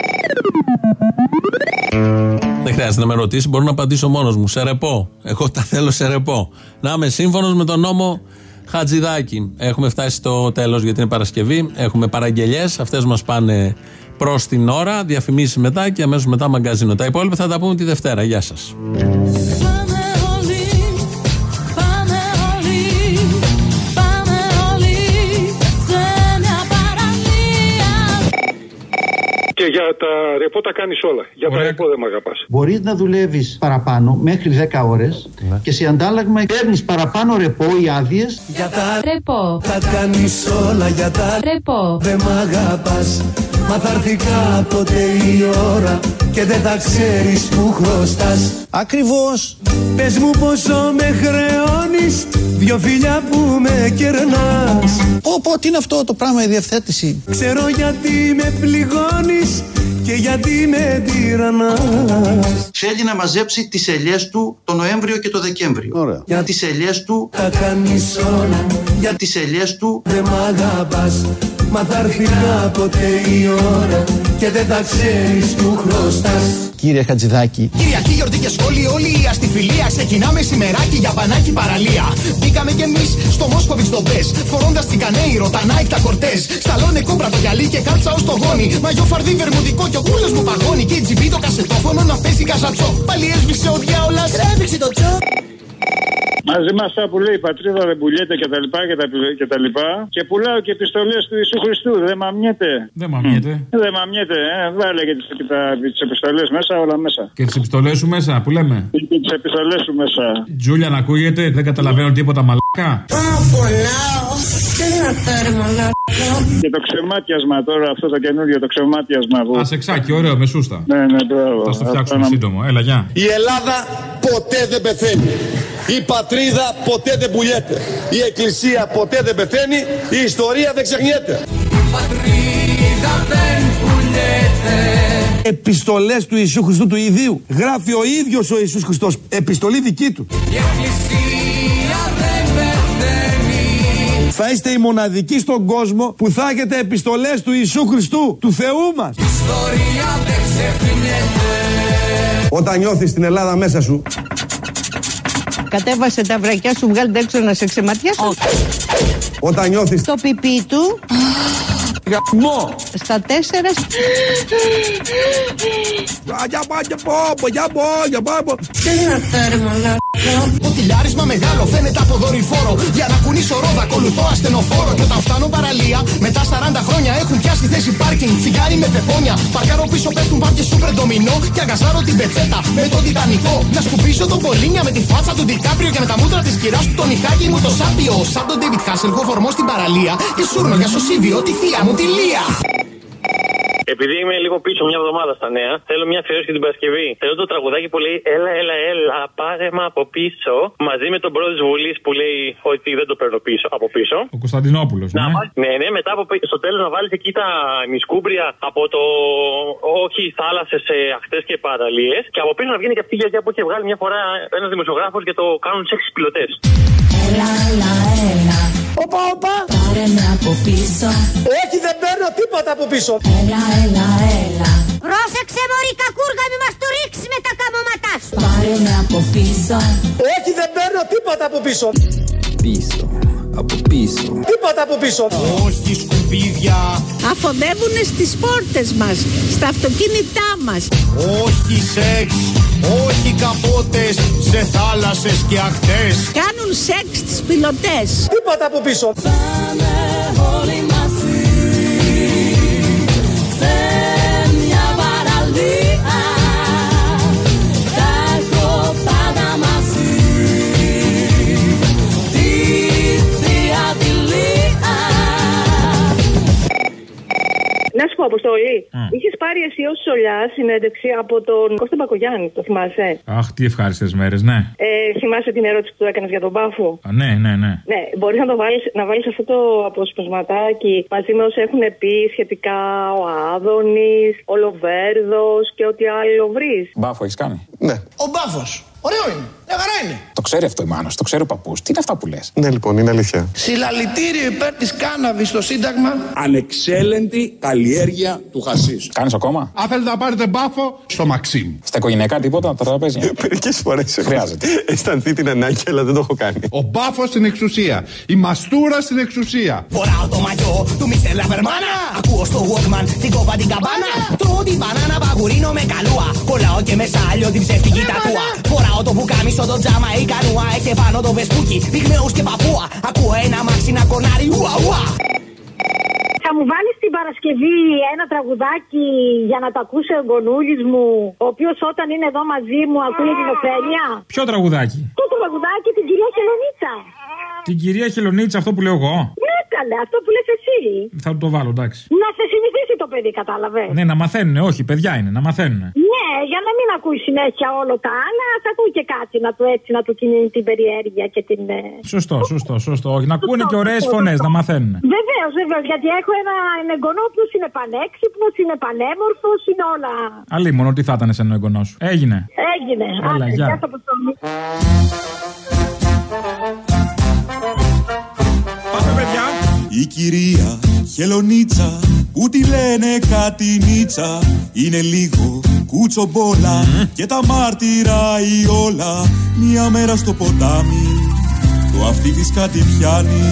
Δεν χρειάζεται να με ρωτήσεις, μπορώ να απαντήσω μόνος μου. Σε ρεπό. Εγώ τα θέλω σε ρεπό. Να είμαι σύμφωνος με τον νόμο Χατζηδάκη. Έχουμε φτάσει στο τέλος γιατί είναι Παρασκευή. Έχουμε παραγγελίε. Αυτές μας πάνε προς την ώρα. Διαφημίσεις μετά και αμέσως μετά μαγκαζίνο. Τα υπόλοιπα θα τα πούμε τη Δευτέρα. Γεια σας. Για τα ρεπό τα κάνεις όλα. Για τα ρεπό δεν με αγαπάς. Μπορείς να δουλεύεις παραπάνω μέχρι 10 ώρες και σε αντάλλαγμα παίρνεις παραπάνω ρεπό ή άδειες. Για τα Ρεπό. τα κάνεις όλα για τα Ρεπό. Δεν μ' αγαπάς Μα θα έρθει κάποτε η ώρα Και δεν θα ξέρεις που χρωστάς Ακριβώς Πες μου πόσο με χρεώνεις Δυο φιλιά που με κερνάς Πω πω τι είναι αυτό το πράγμα η διευθέτηση; Ξέρω γιατί με πληγώνεις Και γιατί με τυραννάς; Θέλει να μαζέψει τις ελιές του το Νοέμβριο και το Δεκέμβριο. Ωραία. Για τις ελιές του, Τα κάνεις όλα για τις ελιές του, Δεν μ' αγαπάς Μα θα έρθει κάποτε η ώρα Και δεν θα ξέρεις που χρωστάς Κύριε Χατζηδάκη Κυριακή, γιορτή και σχόλη, όλη η αστιφιλία. Ξεκινάμε σημεράκι για μπανάκι παραλία. Μπήκαμε κι εμείς στο Μόσκοβιτς στο Μπες. Φορώντας την Κανέιρο, τα Nike, τα κορτές. Σταλόνε κόμπρα το γυαλί και κάλτσα ως το γόνι. Μαγιό φαρδί βερμουδικό και ο κούλος μου παγώνει. Και η τζιμπή το κασετόφωνο να παίζει καζατσό. Πάλι έσβησε ο διάολας. Τρέβηξε το τσό. Μαζί με αυτά που λέει η πατρίδα δεν πουλιέται και τα λοιπά και τα, και τα λοιπά. Και πουλάω και επιστολές του Ιησού Χριστού. Δεν μαμιέται. Δεν μαμιέται. Δεν μαμιέται, ε. Βάλε και τι επιστολές μέσα, όλα μέσα. Και τις επιστολές σου μέσα, που λέμε; Και τις επιστολές σου μέσα. Τζούλια να ακούγεται, δεν καταλαβαίνω τίποτα μαλάκα. Απολάω. Τι να φέρει μαλάκα. Και το ξεμάτιασμα τώρα, αυτό το καινούριο το ξεμάτιασμα. Που... Α, σεξάκι, ωραίο, με σούστα. Ναι, ναι, μπράβο. Θα στο φτιάξουμε σύντομο. Έλα, γεια. Η Ελλάδα ποτέ δεν πεθαίνει. Η πατρίδα ποτέ δεν πουλιέται. Η εκκλησία ποτέ δεν πεθαίνει. Η ιστορία δεν ξεχνιέται. Η πατρίδα δεν πουλιέται. Επιστολές του Ιησού Χριστού του Ιδίου. Γράφει ο ίδιος ο Ιησούς Χριστός. Επιστολή δική του. Η εκκλησία Θα είστε οι μοναδικοί στον κόσμο που θα έχετε επιστολές του Ιησού Χριστού, του Θεού μας. Η ιστορία δεν ξεχνιέται. Όταν νιώθεις την Ελλάδα μέσα σου, Κατέβασε τα βρακιά σου, βγάλτε έξω να σε ξεματιάσω. όταν νιώθεις Το πιπί του γαμό, στα τέσσερα. για πάω, για πάω, για πάω, για πάω. Τι να φέρει μαλάκα. Το τηλιάρισμα μεγάλο φαίνεται από δορυφόρο. Για να κουνήσω ρόδα, ακολουθώ ασθενοφόρο. Και όταν φτάνω παραλία, μετά 40 χρόνια έχουν πιάσει θέση πάρκινγκ. Τσιγάρι με πεπόνια. Παρκάρω πίσω, πέφτουν πάρκε σούπερ ντομινό. Και αγκαζάρω την πετσέτα με το τιτανικό. Να σκουπίσω τον Πολίνια με τη φάτσα του Ντικάπριο. Και με τα μούτρα της κυράς του τον Ιχάκη μου το σάπιο. Σαν τον David Hasselhoff φορμό στην παραλία. Και σούρνο για σωσίβιο τη θεία μου τη Λία. Επειδή είμαι λίγο πίσω μια εβδομάδα στα νέα, θέλω μια αφιέρωση για την Παρασκευή. Θέλω το τραγουδάκι που λέει Έλα, έλα, έλα, πάρε με από πίσω. Μαζί με τον πρόεδρο της Βουλής που λέει ότι δεν το παίρνω πίσω, από πίσω. Ο Κωνσταντινόπουλος. Να Ναι. βάλεις- ναι, ναι, μετά από, πι- στο τέλος να βάλεις εκεί τα μισκούμπρια από το Όχι θάλασσες αχτέ και παραλίες. Και από πίσω να βγαίνει και αυτή η γιαγιά που είχε βγάλει μια φορά ένας δημοσιογράφος και το κάνουν σεξ πιλωτές. Έλα, έλα, έλα. Όπα, όπα. Πάρε με από πίσω. Όχι, δεν παίρνω τίποτα από πίσω. Έλα, έλα, έλα. Πρόσεξε μωρή κακούργα μη μας το ρίξεις με τα καμώματά σου. Πάρε με από πίσω. Όχι, δεν παίρνω τίποτα από πίσω. Πίσω, από πίσω. Τίποτα από πίσω. Όχι σκουπίδια. Αφοδεύουν στις πόρτες μας, στα αυτοκίνητά μας. Όχι σεξ. Όχι καπότες σε θάλασσες και αχτές. Κάνουν σεξ τις πιλωτές. Τίποτα από πίσω. Πάμε Να σου πω, Αποστολή, είχες πάρει εσύ ως Σολιά συνέντευξη από τον Κώστα Μπακογιάννη, το θυμάσαι; Αχ, τι ευχάριστες μέρες, ναι. Ε, θυμάσαι την ερώτηση που του έκανες για τον Πάφο; Α, ναι, ναι, ναι. Ναι, μπορείς να το βάλεις, να βάλεις αυτό το αποσπασματάκι μαζί με όσα έχουν πει σχετικά ο Άδωνης, ο Λοβέρδος και ό,τι άλλο βρεις; Μπάφο έχεις κάνει; Ναι. Ο μπάφος. Ωραίο είναι. Μια χαρά είναι. Το ξέρει αυτό η μάνα, σου, το ξέρει ο παππούς. Τι είναι αυτά που λες; Ναι, λοιπόν, είναι αλήθεια. Συλλαλητήριο υπέρ της κάναβης στο Σύνταγμα. Ανεξέλεγκτη καλλιέργεια του χασίς. Κάνεις ακόμα; Αν θέλετε να πάρετε μπάφο, στο Μαξίμ. Στα οικογενειακά τίποτα, τα τραπέζια. Μερικές φορές Χρειάζεται. αισθανθεί την ανάγκη, αλλά δεν το έχω κάνει. Ο μπάφος στην εξουσία. Η μαστούρα στην εξουσία. Φοράω το μαγιό του Μίστερ Λαβερμάνα. Ακούω στο Walkman την κόπα την καμπάνα. Τρώω την μπανάνα παγουρίνο με καλούα. Κολλάω και με σάλιο την ψεύτικη τατούα. Φοράω το μπουκάμισο το τζάμα ή κανούα. Έχει πάνω το βεσπούκι, πυγμαίους και παππούα. Ακούω ένα μάξι να κονάρει ουα ουα. Θα μου βάλεις την Παρασκευή ένα τραγουδάκι για να το ακούσει ο γονούλης μου, ο οποίος όταν είναι εδώ μαζί μου ακούει την ωφέλεια; Ποιο τραγουδάκι; Το τραγουδάκι την κυρία Χελονίτσα. Την κυρία Χελονίτσα, αυτό που λέω εγώ. Ναι, καλέ, αυτό που λες εσύ. Θα το βάλω, εντάξει. Να σε συνηθίσει το παιδί, κατάλαβες. Ναι, να μαθαίνουν, όχι, παιδιά είναι, να μαθαίνουν. Ναι, για να μην ακούει συνέχεια όλο τα άλλα, θα ακούει και κάτι να του έτσι να του κινεί την περιέργεια και την. ε, Σωστό, σωστό, σωστό. Όχι, να ακούνε και ωραίες φωνές, να μαθαίνουν. Βεβαίως, βεβαίως. Γιατί έχω ένα εγγονό που είναι πανέξυπνος, είναι πανέμορφος, είναι όλα. Αλλή μόνο τι θα ήταν σε ένα εγγονό σου. Έγινε. Έγινε. Έλα, Άντε, γεια. Η κυρία Χελονίτσα που τη λένε κάτι νίτσα είναι λίγο κουτσομπόλα και τα μάρτυράει όλα μια μέρα στο ποτάμι. Το αυτή της κάτι πιάνει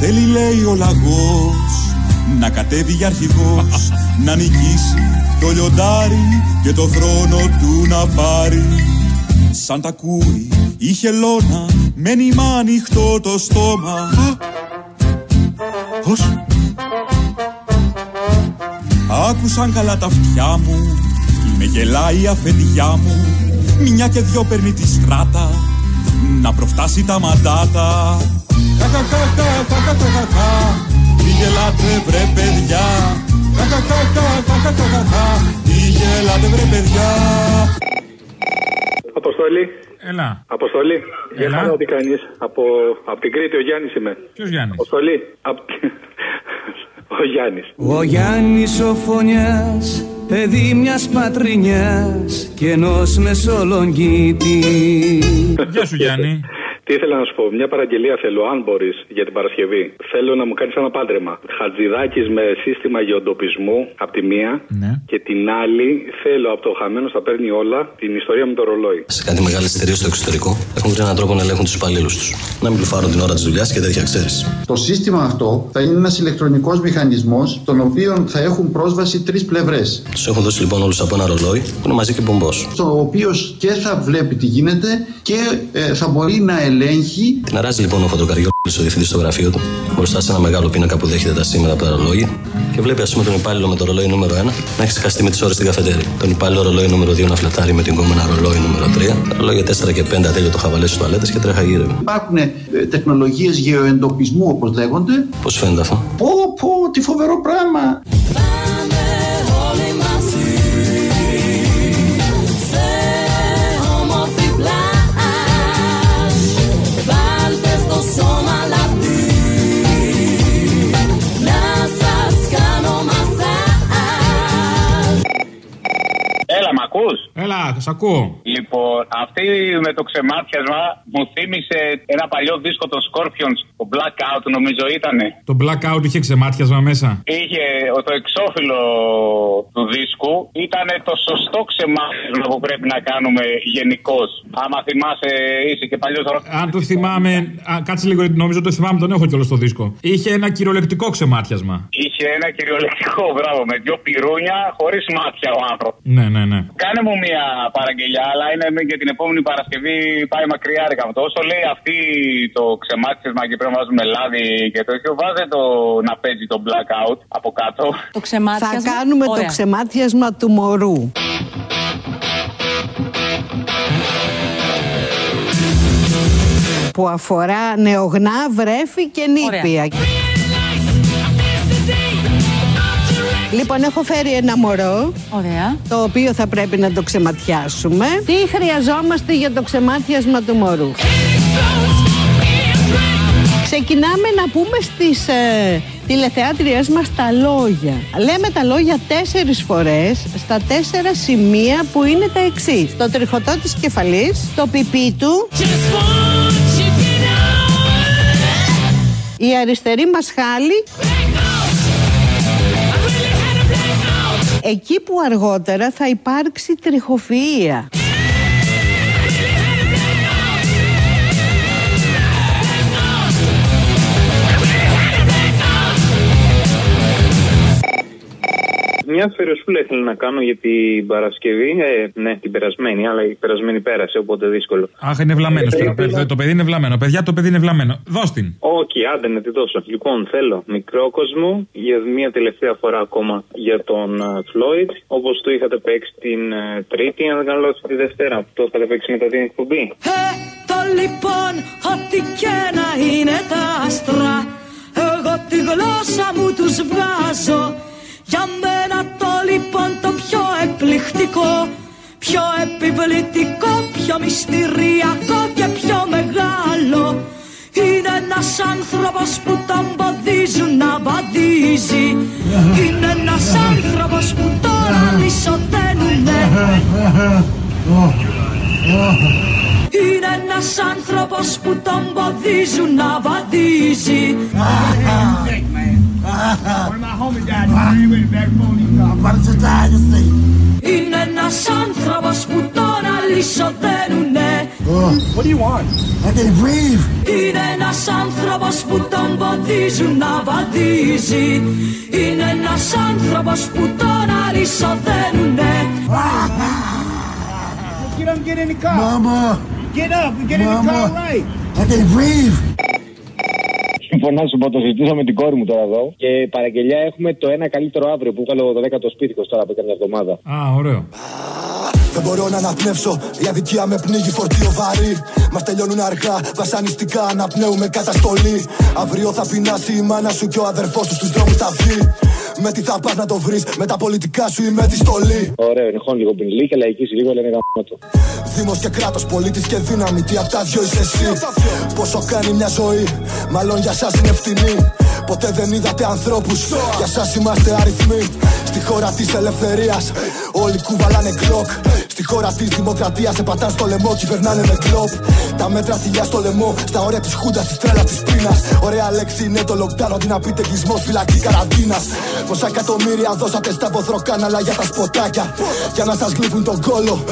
θέλει λέει ο λαγός. Να κατέβει για αρχηγός να νικήσει το λιοντάρι και το θρόνο του να πάρει. Σαν τα ακούει είχε λόνα με νημά ανοιχτό το στόμα. Πώς? Άκουσαν καλά τα αυτιά μου Με γελάει η αφεντιά μου Μια και δυο παίρνει τη στράτα Να προφτάσει τα μαντάτα Χαχαχαχαχαχαχαχα Τι γελάτε βρε παιδιά Χαχαχαχαχαχαχαχα Τι γελάτε βρε παιδιά Αποστολή. Έλα. Αποστολή. Για Έλα. χαρά τι κάνεις. Από, από την Κρήτη ο Γιάννης είμαι. Ποιος Γιάννης; Αποστολή. Απ... ο Γιάννης. Ο Γιάννης ο Φωνιάς, παιδί μιας πατρινιάς και ενός μεσολογγίτη. Γεια σου Γιάννη. Τι ήθελα να σου πω, μια παραγγελία θέλω, αν μπορείς, για την Παρασκευή. Θέλω να μου κάνεις ένα πάντρεμα. Χατζηδάκι με σύστημα γεωντοπισμού από τη μία Ναι. και την άλλη θέλω από το χαμένο θα παίρνει όλα την ιστορία με το ρολόι. Σε κάτι μεγάλε εταιρείε στο εξωτερικό έχουν βρει έναν τρόπο να ελέγχουν τους υπαλλήλους τους. Να μην πλουφάρουν την ώρα της δουλειάς και τέτοια, ξέρεις. Το σύστημα αυτό θα είναι ένας ηλεκτρονικός μηχανισμός, τον οποίο θα έχουν πρόσβαση τρεις πλευρές. Τους έχουν δώσει λοιπόν όλους από ένα ρολόι που είναι μαζί και μπομπό. Ο οποίος και θα βλέπει τι γίνεται και ε, θα μπορεί να ελέγχει Την αράζει λοιπόν ο φωτοκαριόλη ο διευθυντής στο γραφείο του μπροστά σε ένα μεγάλο πίνακα που δέχεται τα σήμερα από τα ρολόγια και βλέπει ας πούμε τον υπάλληλο με το ρολόι νούμερο 1 να έχει ξεχαστεί με τις ώρες στην καφετέρια. Τον υπάλληλο ρολόι νούμερο 2 να φλετάρει με την κόμενα ρολόι νούμερο 3. Τα ρολόγια 4 και 5 ατέλειο το χαβαλέ στις τουαλέτες και τρέχα γύρω. Υπάρχουν ε, τεχνολογίες γεωεντοπισμού όπως λέγονται. Πώς φαίνεται αυτό; Πω πω, τι φοβερό πράγμα. Σ' ακούω. Λοιπόν, αυτή με το ξεμάτιασμα μου θύμισε ένα παλιό δίσκο των Scorpions, το Blackout νομίζω ήτανε. Το blackout είχε ξεμάτιασμα μέσα; Είχε το εξώφυλλο του δίσκου, ήταν το σωστό ξεμάτιασμα που πρέπει να κάνουμε γενικώς. Άμα θυμάσαι, είσαι και παλιός Αν το θυμάμαι. Α, κάτσε λίγο, νομίζω το θυμάμαι, τον έχω κιόλας στο δίσκο. Είχε ένα κυριολεκτικό ξεμάτιασμα. Είχε ένα κυριολεκτικό μπράβο με δυο πυρούνια χωρίς μάτια ο άνθρωπος. Ναι, ναι, ναι. Κάνε μου μια παραγγελιά, αλλά είναι για την επόμενη Παρασκευή πάει μακριά ρε καμπτό. Όσο λέει αυτή το ξεμάτισμα και πρέπει να βάζουμε λάδι και τέτοιο, βάζε το να παίζει το blackout από κάτω. Το ξεμάτιασμα. Θα κάνουμε το Ωραία. ξεμάτιασμα του μωρού. Που αφορά νεογνά, βρέφη και νήπια. Λοιπόν, έχω φέρει ένα μωρό. Ωραία. Το οποίο θα πρέπει να το ξεματιάσουμε. Τι χρειαζόμαστε για το ξεμάτιασμα του μωρού; Ξεκινάμε να πούμε στις ε, τηλεθεάτριές μας τα λόγια. Λέμε τα λόγια τέσσερις φορές στα τέσσερα σημεία που είναι τα εξής. Το τριχωτό της κεφαλής, το πιπί του, η αριστερή μας χάλη, εκεί που αργότερα θα υπάρξει τριχοφυΐα. Μια αφιερωσούλα ήθελα να κάνω για την Παρασκευή. Ε, ναι, την περασμένη, αλλά η περασμένη πέρασε, οπότε δύσκολο. Αχ, είναι βλαμμένος Ε, τώρα. ήθελα- παιδιά, Το παιδί είναι βλαμμένο. Παιδιά, το παιδί είναι βλαμμένο. Δώσ' την. Όχι, άντε να τη δώσω. Λοιπόν, θέλω μικρό κόσμο για μια τελευταία φορά ακόμα για τον Φλόιτ. Όπως το είχατε παίξει την ε, Τρίτη, αν δεν κάνω λάθος, τη Δευτέρα. που Το είχατε παίξει μετά την εκπομπή. Το λοιπόν ό,τι και να είναι τα άστρα Εγώ τη γλώσσα μου τους βγάζω Για μένα το λοιπόν το πιο εκπληκτικό Πιο επιβλητικό, πιο μυστηριακό και πιο μεγάλο Είναι ένας άνθρωπος που τον ποδίζουν να βαδίζει. Είναι ένας άνθρωπος που τώρα λυσοδένουνε είναι ένας άνθρωπος που τον ποδίζουν να βαδίζει Είναι ένας άνθρωπος που τον αλυσοδένουνε What do you want? I can breathe. Είναι ένας άνθρωπος που τον ποδίζουν να βαδίζει Είναι ένας άνθρωπος που τον αλυσοδένουνε Get him, get in the car. Mama, Get up. We're getting the Mama. car right. I can breathe. Συμφωνώ σου πω, το συζητούσα με την κόρη μου τώρα εδώ. Και παραγγελιά έχουμε το ένα καλύτερο αύριο που έβαλε το 10ο σπίτι τώρα που έκανε μια εβδομάδα. Α, ωραίο. Δεν μπορώ να αναπνεύσω, η αδικία με πνίγει φορτίο βαρύ. Μας τελειώνουν αργά, βασανιστικά αναπνέουμε καταστολή. Αύριο θα πεινάσει η μάνα σου και ο αδερφός του στους δρόμους θα βγει. Με τι θα πας να το βρεις, με τα πολιτικά σου ή με τη στολή. Ωραίο, είναι χώνει λίγο πινιλί και λαϊκής λίγο λένε γαμμάτο. Δήμος και κράτος, πολίτης και δύναμη, τι απ' τα δυο είσαι εσύ. Πόσο κάνει μια ζωή, μάλλον για εσά είναι φτηνή. Ποτέ δεν είδατε ανθρώπους, για εσά είμαστε αριθμοί. Στη χώρα της ελευθερίας, όλοι κουβαλάνε κλοκ. Στη χώρα της δημοκρατίας, σε πατάνε στο λαιμό, κυβερνάνε με κλοπ. Τα μέτρα θηλιά στο λαιμό, στα όρια της χούντα, τη τρέλα της πείνας. Ωραία λέξη είναι το lockdown, αντί να πείτε εγκλισμό, φυλακή καραντίνας. Πόσα εκατομμύρια δώσατε στα ποδροκάναλα για τα σποτάκια. Για να σας γλύφουν τον κόλο,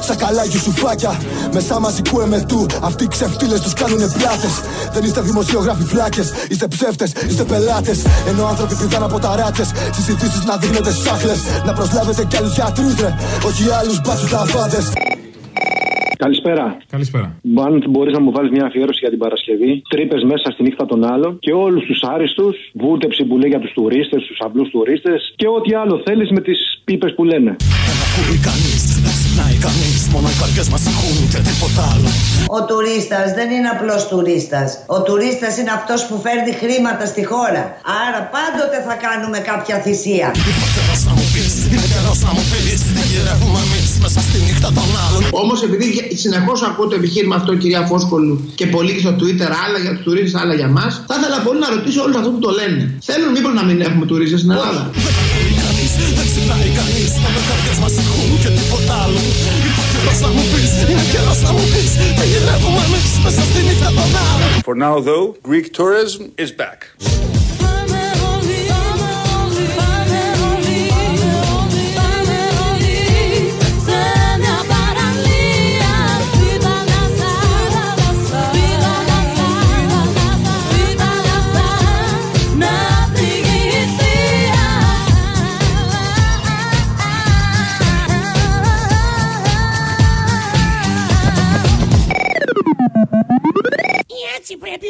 στα καλά σουφάκια. Μεσά μαζικού εμετού, αυτοί οι ξεφτύλες τους κάνουνε πλάτες. Δεν είστε δημοσιογράφοι φλάκες, είστε ψεύτες, είστε πελάτες. Ενώ άνθρωποι πηδάνε από ταράτσε, στι ειδήσει να δείχνετε σάχλε. Να προσλάβετε κι άλλους γιατρούς, ρε, όχι άλλους μπάτσους λαφάδε. Καλησπέρα. Καλησπέρα. Αν μπορείς να μου βάλεις μια αφιέρωση για την Παρασκευή, τρύπες μέσα στη νύχτα των άλλων και όλους τους άριστους, βούτεψη που λέει για τους τουρίστες, τους απλούς τουρίστες και ό,τι άλλο θέλεις με τις πίπες που λένε. ακούει κανείς Δεν ξυπνάει κανείς Μόνο οι καρδιές μας ακούν και τίποτα άλλο Ο τουρίστας δεν είναι απλός τουρίστας. Ο τουρίστας είναι αυτός που φέρνει χρήματα στη χώρα. Άρα πάντοτε θα κάνουμε κάποια θυσία. Καιρός να μου πεις Είναι καιρός να μου πεις Τι γυρεύουμε εμείς Μέσα στη νύχτα των άλλων Όμως, επειδή συνεχώς ακούω το επιχείρημα αυτό, κυρία Φόσκολου, και πολλοί και στο Twitter, άλλα για τους τουρίστες, άλλα για μας, θα ήθελα πολύ να ρωτήσω όλους αυτούς που το λένε. Θέλουν μήπως να μην έχουμε τουρίστες στην Ελλάδα; Κανείς δεν ξυπνάει κανείς Μόνο οι καρδιές μας ακούν και τίποτα άλλο Είναι καιρός να μου πεις Είναι καιρός να μου πεις Τι γυρεύουμε εμείς Μέσα στη νύχτα των άλλων For now, though, Greek tourism is back.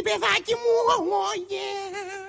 Παιδάκι μου oh, yeah.